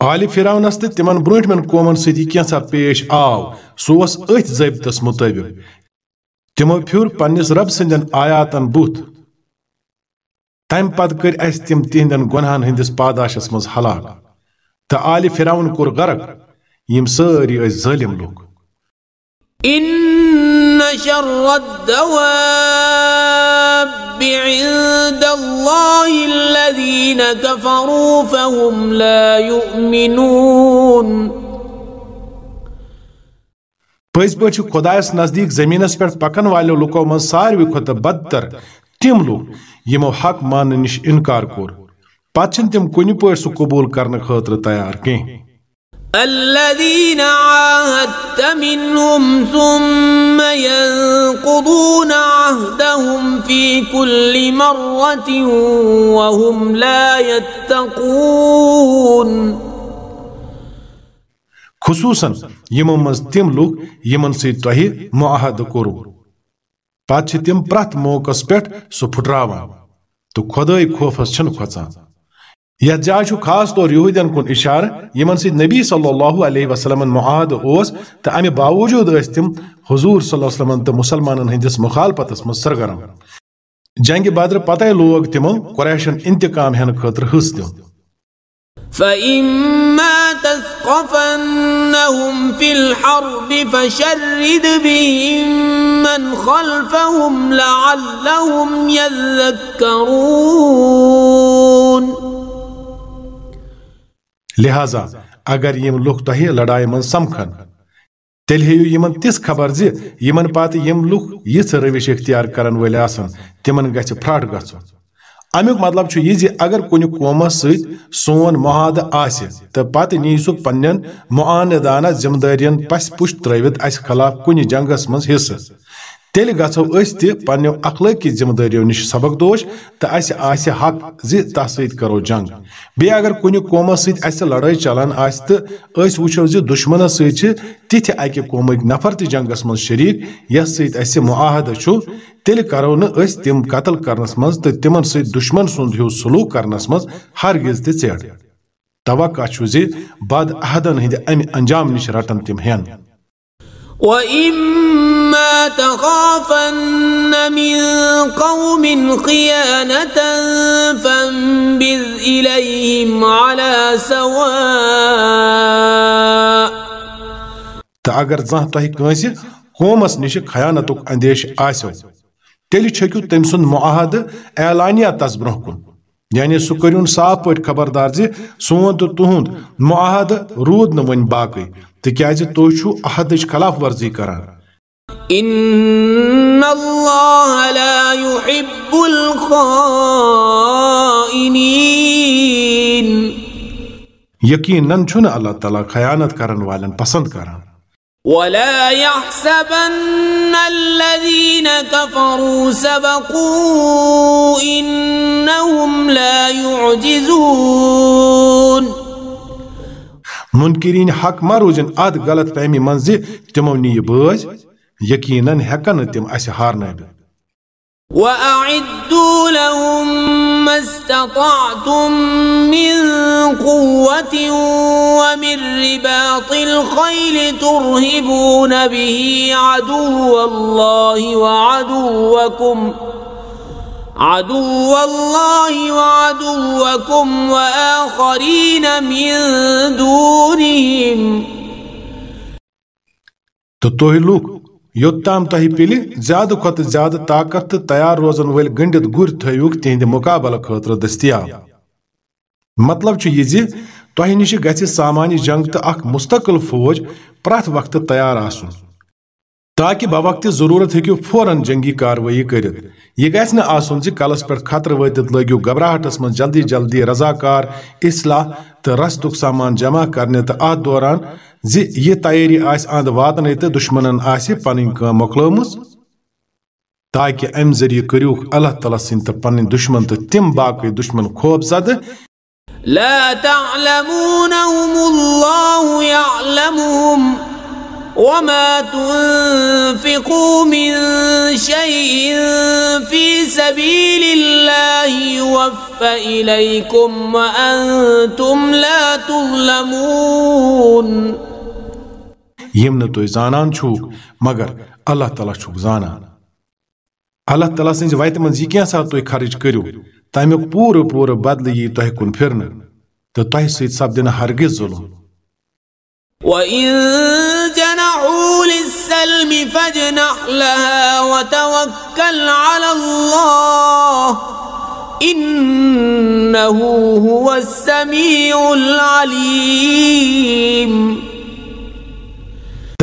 عالِ فرعونس تہٕ تِمن برونٛٹھمٮ۪ن قومن سۭتۍ یہِ کینٛژھا پیش آو سُہ اوس أتھۍ ضٲبطس مُطٲبق تِمو پھیوٗر پننِس رب سٕنٛدٮ۪ن آیاتن بُتھ تمہِ پتہٕ کٔرۍ اسہِ تِم تِہنٛدٮ۪ن گۄنہن ہٕنٛدِس پاداشس منٛز ہلاک تہٕ آلہِ فرعون کوٚر غرق یِم سٲری ٲسۍ ظٲلِم لُکھ إن شر الدواب عند الله الذين كفروا فهم لا يؤمنون. پز پہ خدائس نزدیک زمینس پہ پکن والو لکو من ساروی کھت بدتر تم لوگ یمو حق مان نش انکار کور۔ پتہ تم کن پہ سہ قبول کرنے خاطر تیار کی الذين عاهدت منهم ثم ينقضون عهدهم في كل مرة وهم لا يتقون. خصوصاً یمو مز تم لوگ یمن سی تہ معاہد کورو پتہ تم پرت موقع پہ سہ پھٹراوان تو خدائی خوفس چھن کھوچان یتھ جائے خاص طور یہودین کن اشارہ یمن سی نبی صلی اللہ علیہ وسلم معاہد أوس تو امہ باوجود اس تم حضور صلی اللہ علیہ وسلم تو مسلمان ہندس مخالفتس من سرگرم جنگ بدر پتہ لوگ تمو قریشن انتقام ہن خاطر حص دیون فإما تثقفنهم في الحرب فشرد بهم من خلفهم لعلهم يذكرون. لہذا اگر یم لوگ تہ لڑائی من سمکھن تیل ہیو یمن تس خبر زی، یمن پات یم لوگ یس روش اختیار کرن ول آسن تمن گژھِ پھرٹ گژھُن امیک مطلب چھُ یہ زِ اگر کُنہِ قومس سۭتۍ سون معاہدٕ آسہِ، تہٕ پتہٕ نی سُہ پننٮ۪ن معاندانہ ذمہٕ دٲرین پس پُش ترٲوِتھ اسہِ خلاف کُنہِ جنگس منٛز حصہٕ۔ تیٚلہِ گژھو أسۍ تہِ پننٮ۪و اخلٲقی ذمہٕ دٲریو نِش سبق دوش تہٕ اسہِ آسہِ حق زِ تس سۭتۍ کرو جنگ۔ بیٚیہِ اگر کُنہِ قومس سۭتۍ اسہِ لڑٲے چلان آسہِ تہٕ أسۍ وٕچھو زِ دُشمنس سۭتۍ چھِ تِتھِ اکہِ قومٕکۍ نفر تہِ جنگس منٛز شریٖک، یس سۭتۍ اسہِ معاہدٕ چھُ۔ تیٚلہِ کرو نہٕ أسۍ تِم قتل کرنس منٛز تہٕ تِمن سۭتۍ دُشمن سُنٛد ہیوٗ سلوٗک کرنس منٛز ہرگز تہِ ژیڑ۔ توقع چھُ زِ بد عہدن ہٕنٛدِ امہِ انجام نِش رٹن تِم ہٮ۪ن وإما تخافن من قوم خيانة فانبذ إليهم على سواء اگر زانٛہہ تۄہہِ کٲنٛسہِ قومس نِش خیانتُک اندیش آسیو تیٚلہِ چھٔکِو تٔمۍ سُنٛد معاہدٕ اعلانیہ تس کُن. یعنی سُہ کٔرۍوُن صاف پٲٹھۍ خبردار زِ سون تہٕ تُہُنٛد معاہدٕ روٗد نہٕ وۄنۍ باقٕے۔ تِکیٛازِ تُہۍ چھُو خلاف ورزی کران۔ إن الله لا يحب الخائنين۔ یقیناً چھُنہٕ اللہ تعالیٰ خیانت کرن والٮ۪ن پسنٛد کران۔ ولا يحسبن الذين كفروا سبقوا إنهم لا يعجزون۔ منکرین حق ما روزن آد غلط فہمی من زِ تِمو نی بٲز یقیناً ہٮ۪کن نہٕ تِم اسہِ ہارنٲوِتھ وأعدوا لهم ما استطعتم من قوة ومن رباط الخيل ترهبون به عدو الله وعدوكم. عدو الله وعدوكم وآخرين من دونہم. دونهم تہٕ تُہۍ لوٗکھ یوٚتام تۄہہِ پِلہِ زیادٕ کھۄتہٕ زیادٕ طاقت تیار روزن وٲلۍ گٔنڈِتھ گُرۍ تھٲیوُکھ تِہنٛدِ مُقابلہٕ خٲطرٕ دٔستیاب. مطلب چھُ یہِ زِ تۄہہِ نِش گژھِ سامانہِ جنگ تہٕ اکھ مستقل فوج پرٛٮ۪تھ وقتہٕ تیار آسُن. تاکہ بوقت ضرورت ہیٚکِو فوراً جنگی کاروٲیی کٔرِتھ یہِ گژھِ نہٕ آسُن زِ کلس پٮ۪ٹھ خطرٕ وٲتِتھ لٲگِو گھبراہٹس منٛز جلدی جلدی رضاکار، اصلاح تہٕ رستُک سامان جمع کرنہِ تہٕ اتھ دوران زِ یہِ تیٲری آسہِ انٛد واتنٕے تہٕ دُشمنن آسہِ پنٕنۍ کٲم مۄکلٲومٕژ تاکہ امہِ ذٔریعہٕ کٔرِوُکھ اللہ تعالیٰ سٕنٛدۍ تہٕ پنٕنۍ دُشمن تہٕ تِم باقٕے دُشمن خوف زدٕ۔ لا تعلمونهم الله يعلمهم وما تنفقوا من شيء في سبيل الله يوفى إليكم وأنتم لا تظلمون نہٕ تُہۍ زانان چھُکھ مگر اللہ تعالیٰ چھُکھ زانان اللہ تعالیٰ سٕنٛزِ وتہِ منٛز یہِ کینٛژھا تُہۍ خرٕچ کٔرِو تمیُک پوٗرٕ پوٗرٕ بدلہٕ یی تۄہہِ کُن پھِرنہٕ تہٕ تۄہہِ سۭتۍ سپدِ نہٕ ہرگز ظُلم۔ وإن جنحوا السلم فاجنح لها وتوكل على الله. إنه هو السميع العليم.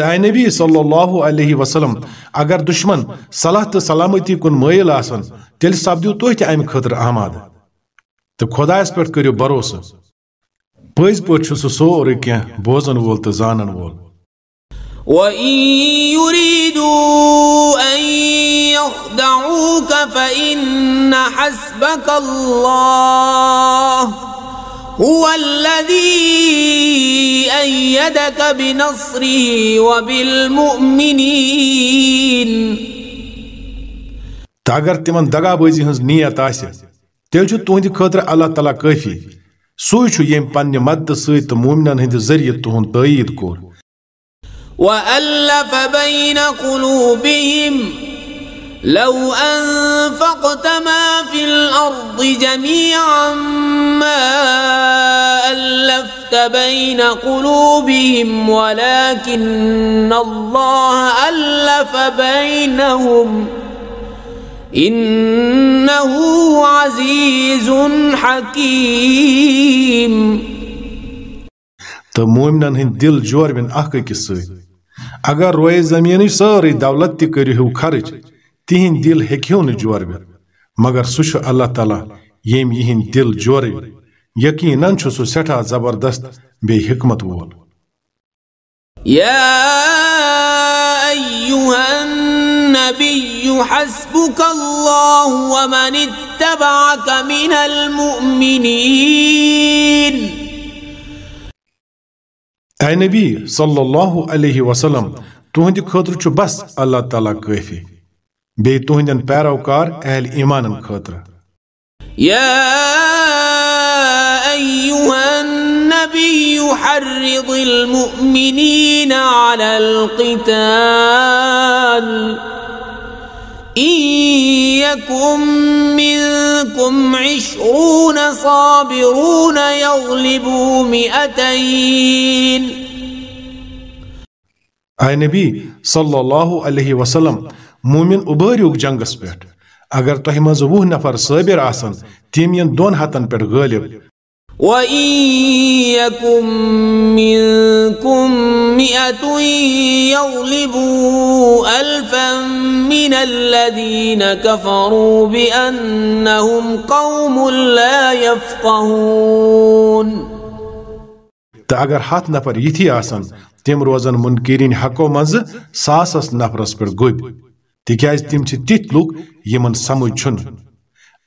اے نبی صلی اللہ علیہ وسلم، اگر دشمن صلاح تو سلامتی کن مائل آسن، تیل سپدو تھی تہ امہ خاطر آماد. تو خدایس پہ کرو بھروسہ پز پہ سہ سورے کی بوزن وول تو زانن وول. وَإِن يُرِيدُوا أَن يَخْدَعُوكَ فَإِنَّ حَسْبَكَ اللَّهُ هُوَ الَّذِي أَيَّدَكَ بِنَصْرِهِ وَبِالْمُؤْمِنِينَ تو اگر تمن دگا بازی ہز نیت آسہ۔ تیل چھ تہند خاطر اللہ تعالیٰ کافی سوئی چھ یم پنہ مدد سۭتۍ تہٕ مومنن ہند ذریعہ تہند تائید کوٚر۔ وألف بين قلوبهم لو أنفقت ما في الأرض جميعا ما ألفت بين قلوبهم ولكن الله ألف بينهم. إنه عزيز حكيم. تمومنن هند دل جور من اخ اكي سۭتۍ اگر روئے زمین ساری دولت تہ کرو خرچ تہند دل ہیکو نہ جوربت مگر سہ اللہ تعالیٰ یم یہ دل جور یقیناً سہ سٹھا زبردست بے حکمت وول۔ يا أيها النبي حسبك الله ومن اتبعك من المؤمنين اے نبی صلی اللہ علیہ وسلم تہند خاطر چھ بس اللہ تعالیٰ کافی بی تہندن پیروکار اہل ایمان خاطر يا أيها النبي حرض المؤمنين على القتال منكم عشرون صابرون يغلبوا مئتين. اے نبی صلی اللہ علیہ وسلم، مومن ابریوک جنگس پہ اگر تہ مز وُہ نفر صابر آسن تم ین دون ہتن پہ غالب۔ وَإِن يَكُن مِّنكُم مِّئَةٌ يَغْلِبُوا أَلْفًا مِّنَ الَّذِينَ كَفَرُوا بِأَنَّهُمْ قَوْمٌ لَّا يَفْقَهُونَ تو اگر ہتھ نفر یتھی آسن تم روزن منکرین حقو مز ساسس نفرس پہ گوب تکیاز تم چھ تیت لوک یمن سمجھ چھن۔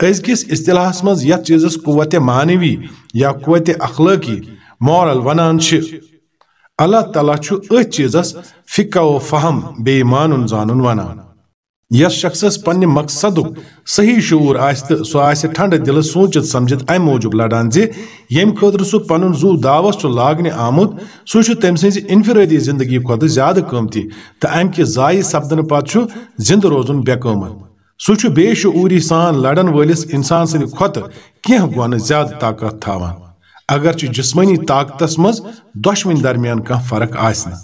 ازکس اصطلاحس مز یت چیزس قوت معنوی یا قوت اخلاقی مورل ونان چھ اللہ تعالیٰ چھ ات چیزس فقہ و فہم بے مانن زانن ونان یس شخصس پنہ مقصد صحیح شعور آس تو سہ آس ٹھنڈ دل سوچت سمجھت ام موجود لڑان زِ یم خاطر سہ پنن زو دعوس چھ لاگنہ آمت سہ چھ تم سنز انفرادی زندگی کھت زیادہ قیمتی تو ام کہ ضائع سپدن پتہ چھ زند روزن بے قیمت. سہ چھ بے شعوری سان لڑن ولس انسان سند کھت کی گون زیادہ طاقت تھاوان، اگرچہ جسمانی طاقتس مز دشوین درمیان کانٛہہ فرق آسنہ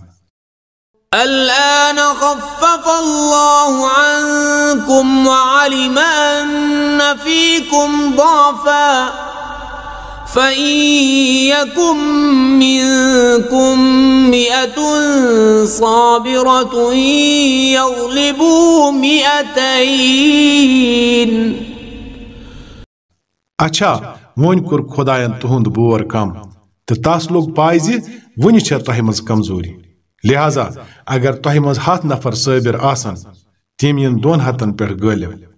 الآن خفف الله عنكم وعلم أن فيكم ضعفاً. فإن يكن منكم مئة صابرة يغلبوا مئتين اچھا ون کور خدایان تہند بور کم تو تس لوگ پائی زِ ونہِ چھےٚ تۄہہِ منٛز کمزوری۔ لہذا، اگر تۄہہِ منٛز ہتھ نفر صٲبر آسن، تِم یِن دۄن ہتن پٮ۪ٹھ غٲلب۔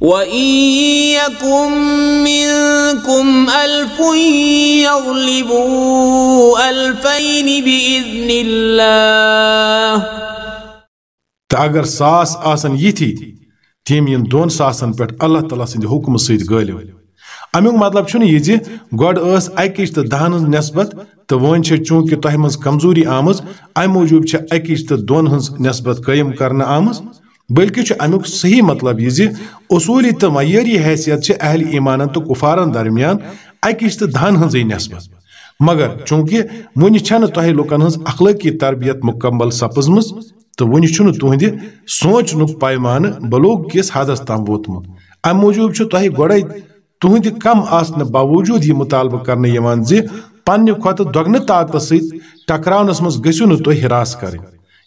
وَإِن يَكُن مِّنكُمْ أَلْفٌ يَغْلِبُوا أَلْفَيْنِ بِإِذْنِ اللَّهِ تہٕ اگر ساس آسن یِتھی تِم یِن دۄن ساسن پٮ۪ٹھ اللہ تعالیٰ سٕنٛدِ حُکمہٕ سۭتۍ غٲلب امیُک مطلب چھُنہٕ یہِ زِ گۄڈٕ ٲس اکِچ تہٕ دہن ہٕنٛز نسبت تہٕ وۄنۍ چھےٚ چوٗنٛکہِ تۄہہِ منٛز کمزوری آمٕژ امہِ موٗجوٗب چھےٚ اکِچ تہٕ دۄن ہٕنٛز نسبت قٲیِم کرنہٕ آمٕژ بلکہ چھُ امیُک صحیح مطلب یہِ زِ اصوٗلی تہٕ معیٲری حیثیت چھِ اہل ایمانن تہٕ کُفارن درمیان اکِچ تہٕ دہن ہٕنٛزٕے نسبت۔ مگر چوٗنٛکہِ وُنہِ چھنہٕ تۄہہِ لُکن ہٕنٛز اخلٲقی تربیت مُکمل سپٕزمٕژ تو ون تہند سوچنک پیمانہ بلوغ کس حدس تام ووتمت۔ ام موجوب تہ گوڑے تہند کم آسن باوجود یہ مطالبہ کرنے زی پنہ کھت دگنہ طاقت ست ٹکراؤنس مز گسو نا تھی ہراس کریں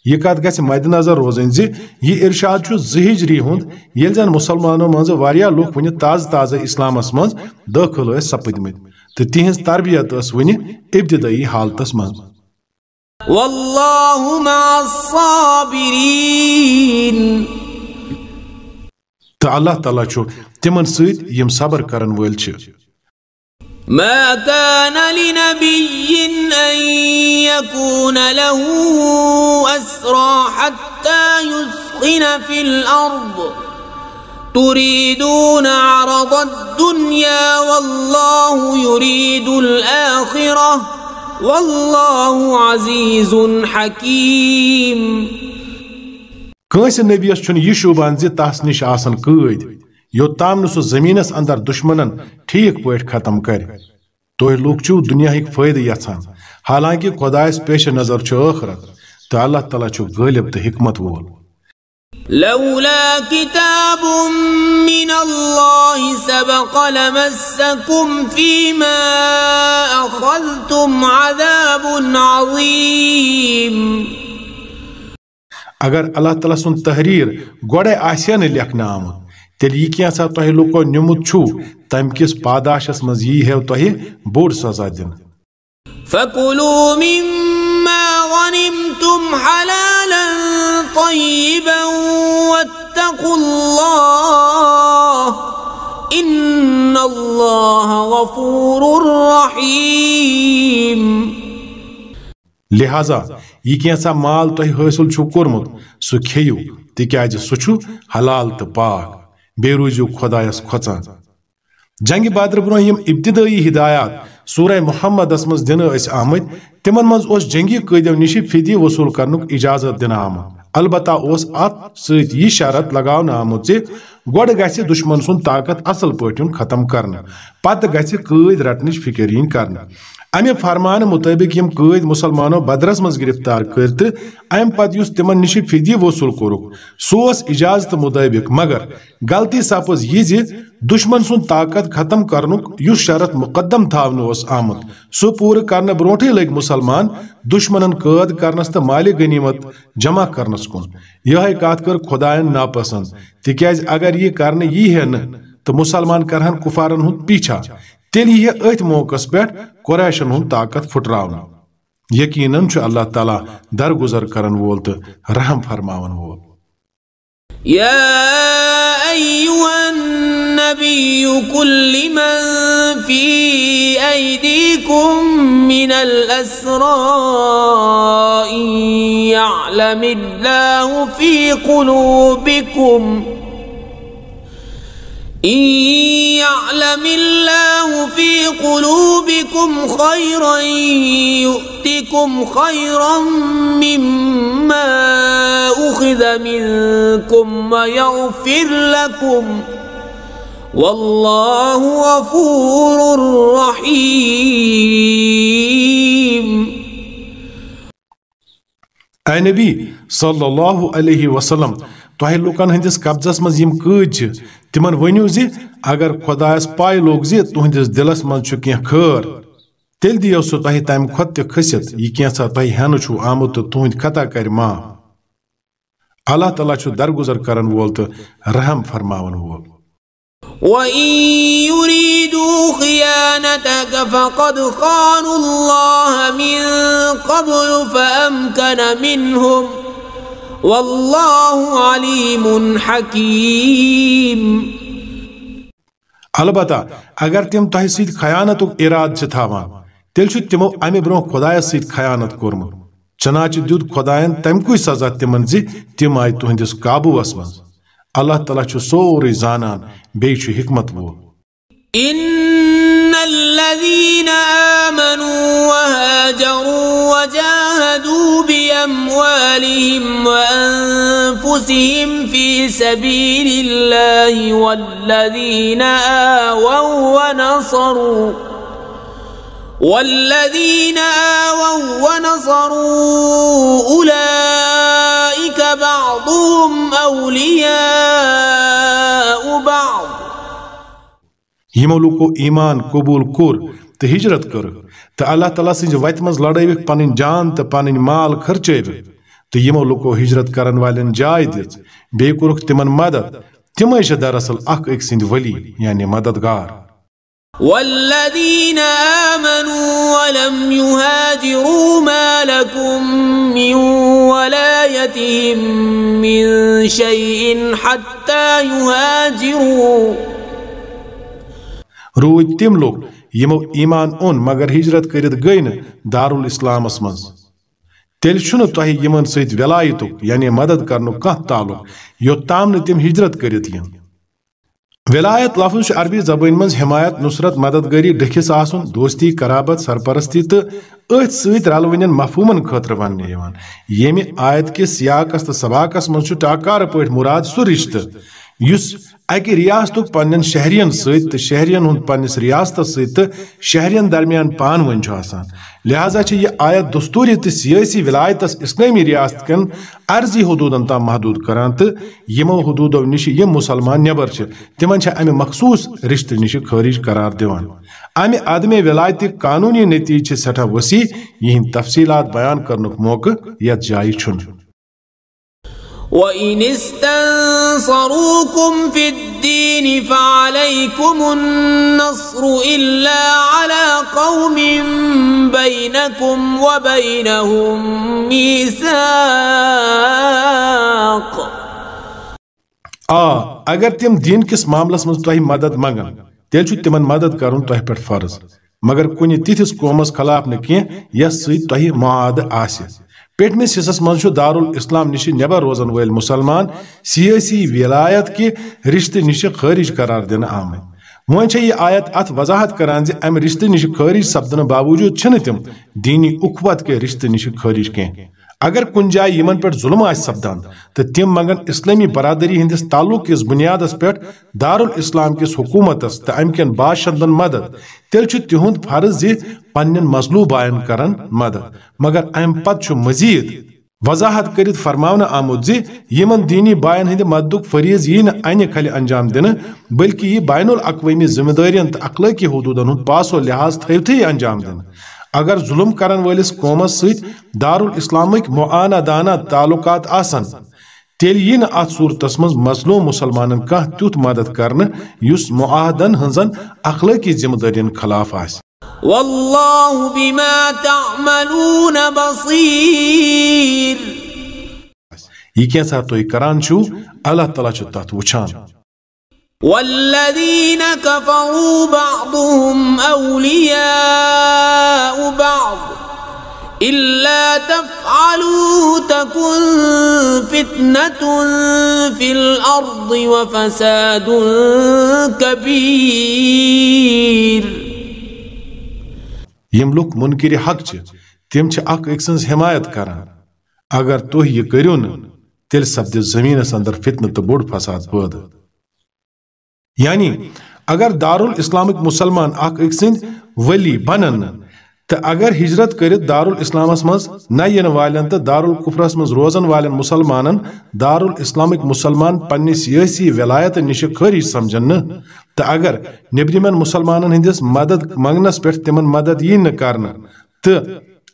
یہ کت گھ مد نظر روزن زی یہ ارشاد زی ہجری ہند یل زن مسلمانوں مز لوک ون تازہ تازہ اسلامس مز داخل ٲسۍ سپدمت تو تہذ تربیت ٲس ون ابتدائی حالتس مز الصابرين۔ تو اللہ تعالیٰ تمن یم صبر کرن چھِ۔ ما كان لنبي أن يكون له أسرى حتى يسخن في الأرض. تريدون عرض الدنيا والله يريد الآخرة. والله عزيز حكيم. کٲنٛسہِ نبیس چھُنہٕ یہِ شوٗبان نِش یوٚتام نہٕ سُہ زٔمیٖنس اندر دُشمنن ٹھیٖک پٲٹھۍ ختم کرِ۔ تُہۍ لُکھ چھِو دُنیاہٕکۍ فٲیدٕ یژھان۔ حالانکہِ خۄدایس پیش نظر چھُ تہٕ اللہ تعالیٰ چھُ غٲلب تہٕ حکمت وول۔ لولا كتاب من الله سبق لمسكم فيما أخذتم عذاب عظيم اگر اللہ تعالیٰ سن تحریر گۄڈے آسیا نہٕ لیکھنہٕ آمُت تیٚلہِ یہِ کینٛژھا تۄہہِ لُکو نِمُت چھُو؟ تمہِ کِس پاداشس منٛز یی ہے تۄہہِ بوٚڑ سزا دِنہٕ فكلوا مما غنمتم حلالا طيبا واتقوا الله إن الله غفور رحيم۔ لہذا یہ کینٛژھا مال تۄہہِ حٲصِل چھُو کوٚرمُت؟ سُہ کھیٚیِو تِکیٛازِ سُہ چھُ حلال تہٕ پاک۔ بیٚیہِ روٗزِو خۄدایس کھۄژان جنگہِ بدر برونٛہہ یِم ہدایات، سورہ محمدس منٛز دِنہٕ ٲسۍ آمٕتۍ تِمن منٛز اوس جنگی قٲدیو نِشہِ فدی وصوٗل کرنُک اجازت دِنہٕ آمُت البتہ اوس اتھ سۭتۍ یہِ شرط لگاونہٕ آمُت زِ گۄڈٕ گژھِ دُشمن سُنٛد طاقت اصل پٲٹھۍ یُن ختم کرنہٕ پتہٕ گژھِ قٲدۍ رٹنٕچ فِکر یِنۍ کرنہٕ امہ فرمان مطابق یم قٲدۍ مسلمانو بدرس منٛز گرفتار کٔرۍ تہٕ امہِ پتہٕ یُس تِمن نِش فدی وصوٗل کوٚرُکھ، سُہ اوس اجازت مطٲبق مگر غلطی سپٕز یہِ زِ دشمن سُنٛد طاقت ختم کرنُک یُس شرط مقدم تھاونہٕ اوس آمُت، سُہ پوٗرٕ کرنہٕ برونٛٹھٕے لٔگۍ مُسلمان دشمنن قٲد کرنس تہٕ مالہِ غنیمت جمع کرنس کُن۔ یِہے کتھ کٔر خۄدایَن ناپسنٛد، تِکیازِ اگر یہِ کرنہٕ یی ہے نہٕ، تہٕ مُسلمان کرہن کُفارن ہُنٛد پیچھا، تیٚلہِ یہِ أتھۍ موقعس پٮ۪ٹھ قریشن ہُنٛد طاقت پھُٹراونہٕ یقیناً چھُ اللہ تعالیٰ درگُزر کرن وول تہٕ رحم فرماون وول يا أيها النبي قل لمن في أيديكم من الأسرى يعلم الله في قلوبكم إن يعلم الله في قلوبكم خيرا يؤتكم خيرا مما أخذ منكم ويغفر لكم. والله غفور رحيم. اے نبی صلی اللہ علیہ وسلم تۄہہِ لُکن ہٕنٛدِس قبضس منٛز یِم قٲدۍ چھِ، تِمن اگر خۄدایس پاے لوٚگ زِ تُہنٛدِس دِلس منٛز چھُ کینٛہہ خٲر تیٚلہِ دِیو سُہ تۄہہِ تمہِ کھۄتہٕ تہِ کھٔسِتھ، یہِ خطا کرِ معاف۔ اللہ تعالیٰ چھُ درگُزر کرن وول تہٕ رحم فرماون وول۔ قبل فأمكن منهم والله عليم حكيم البتہ اگر تم تۄہہِ سۭتۍ خیانتُک ارادٕ چھِ تھاوان تیٚلہِ چھُ تِمو امہِ برونٛہہ خۄدایس سۭتۍ خیانت کوٚرمُت چنانچہ دیُت خۄدایَن تمکُے سزا تِمن زِ تِم آیہِ تُہنٛدِس قابوٗوس منٛز اللہ تعالیٰ چھُ سورُے زانان بیٚیہِ چھُ حکمت وول إن الذين آمنوا وهاجروا وجاهدوا جاهدوا بأموالهم وأنفسهم في سبيل الله والذين آووا ونصروا والذين آووا ونصروا أولئك بعضهم أولياء بعض يملكوا إيمان قبول كور تو ہجرت کر۔ تو اللہ تعالیٰ سنج وت مز لڑوک پن جان تو پن مال خرچوک تو یمو لوکو ہجرت کرن والن جائے دِژ بیٚیہِ کوٚرُکھ تِمن مدد۔ تِمے چھِ دراصل اکھ أکۍ سٕنٛدۍ ولی یعنی مددگار۔ والذين آمنوا ولم يهاجروا ما لكم من ولايتهم من شيء حتى يهاجروا روٗدۍ تِم لوٗکھ یِمو ایمان اوٚن مگر ہجرت کٔرِتھ گٔے نہٕ دارالاسلامس منٛز۔ تیٚلہِ چھُنہٕ تۄہہِ یِمن سۭتۍ ولایتُک یعنی مدد کرنُک کانٛہہ تعلق یوٚتام نہٕ ہجرت کٔرِتھ یِن۔ ولایت لفظ چھُ عربی زبٲنۍ منٛز حمایت، نصرت، مددگٲری، ڈٔکھِس آسُن، دوستی، قرابت، سرپرستی تہٕ أتھۍ سۭتۍ رلوٕنٮ۪ن مفہوٗمن خٲطرٕ وننہٕ یِوان۔ ییٚمہِ آیت کِس سیاقس تہٕ سباقس منٛز چھُ ٹاکارٕ مراد سُہ رشتہٕ۔ یُس اکہِ ریاستُک پننٮ۪ن شہرین سۭتۍ تہٕ شہرین ہُنٛد پننِس ریاستس سۭتۍ تہٕ شہرین درمیان پانہٕ ؤنۍ چھُ آسان۔ لہذا چھِ یہِ آیت دستوٗری تہٕ سیٲسی ولایتس اسلٲمی ریاست کٮ۪ن عرضی حدوٗدن تام محدوٗد کران تہٕ یِمو حدوٗدو نِش یِم مُسلمان نٮ۪بر چھِ، تِمن چھِ امہِ مخصوٗص قرار دِوان۔ امہِ عدمِ ولایتٕکۍ قانوٗنی نتیٖجہٕ چھِ سٮ۪ٹھاہ وسیع، یِہنٛدۍ تفصیلات بیان کرنُک موقعہٕ یتھ جایہِ چھُنہٕ۔ وإن استنصروكم في الدين فعليكم النصر إلا على قوم بينكم وبينهم ميثاق آ اگر تم دین کس معاملس مز تہ مدد منگن تیل چھُ تمن مدد کرن تہ پٮ۪ٹھ فرض۔ مگر کُنہِ تِتھِس قومس خلاف نہٕ کینٛہہ یس سۭتۍ تۄہہِ معاہدٕ آسہِ پیٹمس حصس مز دارالاسلام نش نبر روزن ول مسلمان سیاسی ولایت کہ رشتہ نش خارج قرار دن آمت وۄنۍ چھےٚ آیت ات وضاحت کران زِ امہِ نش خارج سپدنہٕ باوجود تم دینی اخوت اُخوت کے رشتہٕ نش خارج کینٛہہ۔ اگر کُنہِ جایہِ یِمن پٮ۪ٹھ ظُلم آسہِ سپدان تہٕ تِم منگن اسلٲمی برادری ہٕنٛدِس تعلق کِس بُنیادس پٮ۪ٹھ دارالاسلام کِس حکوٗمتس تہٕ امہِ کٮ۪ن باشندن مدد تیٚلہِ چھُ فرض زِ پننٮ۪ن مظلوٗم باین کرن مدد۔ مگر امہِ پتہٕ چھُ مزیٖد۔ وضاحت کٔرِتھ فرماونہٕ آمُت زِ یِمن دیٖنی باین ہٕنٛدِ مددُک فریض یی نہٕ انہِ کھلہِ انجام دِنہٕ، بلکہِ یہِ بین الاقوٲمی ذمہٕ دٲرین تہٕ اخلٲقی حدوٗدن ہُنٛد پاسو لحاظ تھٲوتھٕے انجام دِنہٕ۔ اگر ظلم کرن وٲلِس قومس سۭتۍ دارالاسلامٕکۍ معانہ دانہ تعلقات آسن تیٚلہِ یی نہٕ اتھ صوٗرتس منٛز مظلوٗم مُسلمانن کانٛہہ تیُتھ مدد کرنہٕ یُس معاہدن ہٕنٛزن اخلٲقی ذمہٕ دٲرین خلاف آسہِ۔ والله بما تعملون بصير یہِ کینٛژھا تُہۍ کران چھِو؟ اللہ تعالیٰ چھُ تتھ وٕچھان۔ والذين كفروا بعضهم أولياء بعض إلا تفعلوا تكن فتنة في الأرض وفساد كبير یم لوک منکر حق چھ، تم چھ اک أکۍ سٕنٛز حمایت کران۔ اگر تُہۍ یہِ کٔرِو نہٕ تیٚلہِ سپدِ زٔمیٖنس انٛدر فتنہٕ تہٕ بوٚڑ فساد پٲدٕ یعنی اگر دارالاسلامٕکۍ مسلمان اکھ أکۍ سٕنٛدۍ ولی بنن نہٕ تہٕ اگر ہجرت کٔرِتھ دارالاسلامس منٛز نہ یِنہٕ والٮ۪ن دارالکفرس منٛز روزن والٮ۪ن مسلمانن دارالاسلامٕکۍ مسلمان پننہِ سیٲسی ولایت نِش خٲرج سمجھن نہٕ تہٕ اگر نیبرِمٮ۪ن مسلمانن ہٕنٛدِس مدد منگنس پٮ۪ٹھ تِمن مدد یی نہٕ کرنہٕ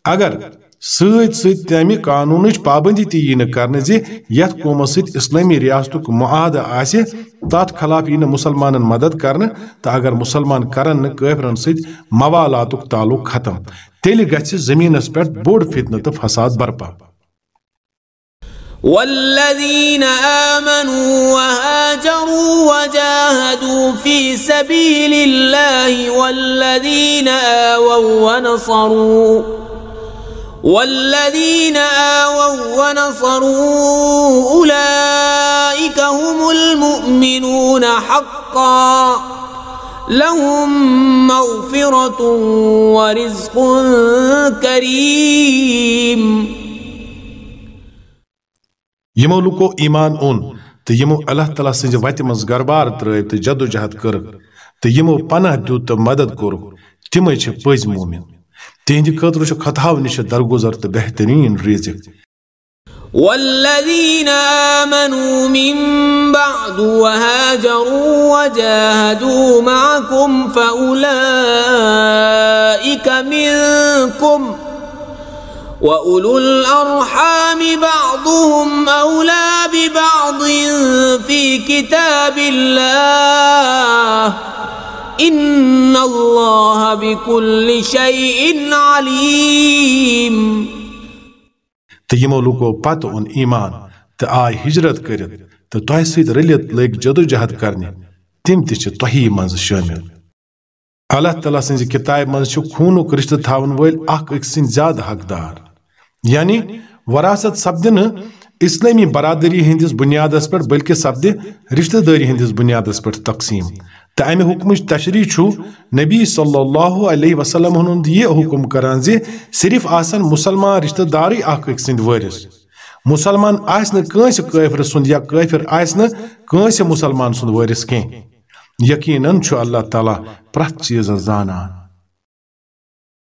اگر سۭتۍ سۭتۍ تمہِ قانوٗنٕچ پابنٛدی تہِ یی نہٕ کرنہٕ زِ یتھ قومس سۭتۍ اسلٲمی ریاستُک معاہدٕ آسہِ، تتھ خلاف یی نہٕ مُسلمانن مدد کرنہٕ تہٕ اگر مُسلمان کرن نہٕ کٲفرن سۭتۍ موالاتُک تعلق ختم۔ تیٚلہِ گژھِ زٔمیٖنس پٮ۪ٹھ بوٚڑ فتنہٕ تہٕ فساد برپا۔ والذين آمنوا وهاجروا وجاهدوا في سبيل الله والذين آووا ونصروا والذين آووا ونصروا أولئك هم المؤمنون حقا. لهم مغفرة ورزق كريم. یمو لوکو ایمان اون تو یمو اللہ تعالیٰ سنز وتہ مز گربار ترٲو تو جد و جہد کر تو یمو پناہ دیت تو مدد کور تمے چھ پز مومن تہندِ خٲطرٕ چھُ خطاو نِش درگُزر تہٕ بہتریٖن رِزق۔ والذين آمنوا من بعد وهاجروا وجاهدوا معكم فأولئك منكم وأولو الأرحام بعضهم أولى ببعض في كتاب الله إن الله بكل شيء عليم تو یمو لوکو پتہ اون ایمان تو آئی ہجرت کرت تو تہ ست رلت لگ جدوجہد کرنے تم تہ تہی مز شامل اللہ تعالیٰ سنز کتاب مز خونک رشتہ تھاون ول اخ اک سن زیادہ حقدار یعنی وراثت سپدن اسلامی برادری ہندس بنیادس پر بلکہ سپد رشتہ داری ہندس بنیادس پر تقسیم تو امہ حکمچ تشریح چھو، نبی صلی اللہ علیہ وسلم ہند یہ حکم کران زی صرف آسن مسلمان رشتہ داری اخ اک سند ورس مسلمان آس نہ کٲنٛسہِ کٲفر یا کٲفر آس نہ مسلمان سند ورس کینٛہہ یقیناً اللہ تعالی پریت چیز زانان۔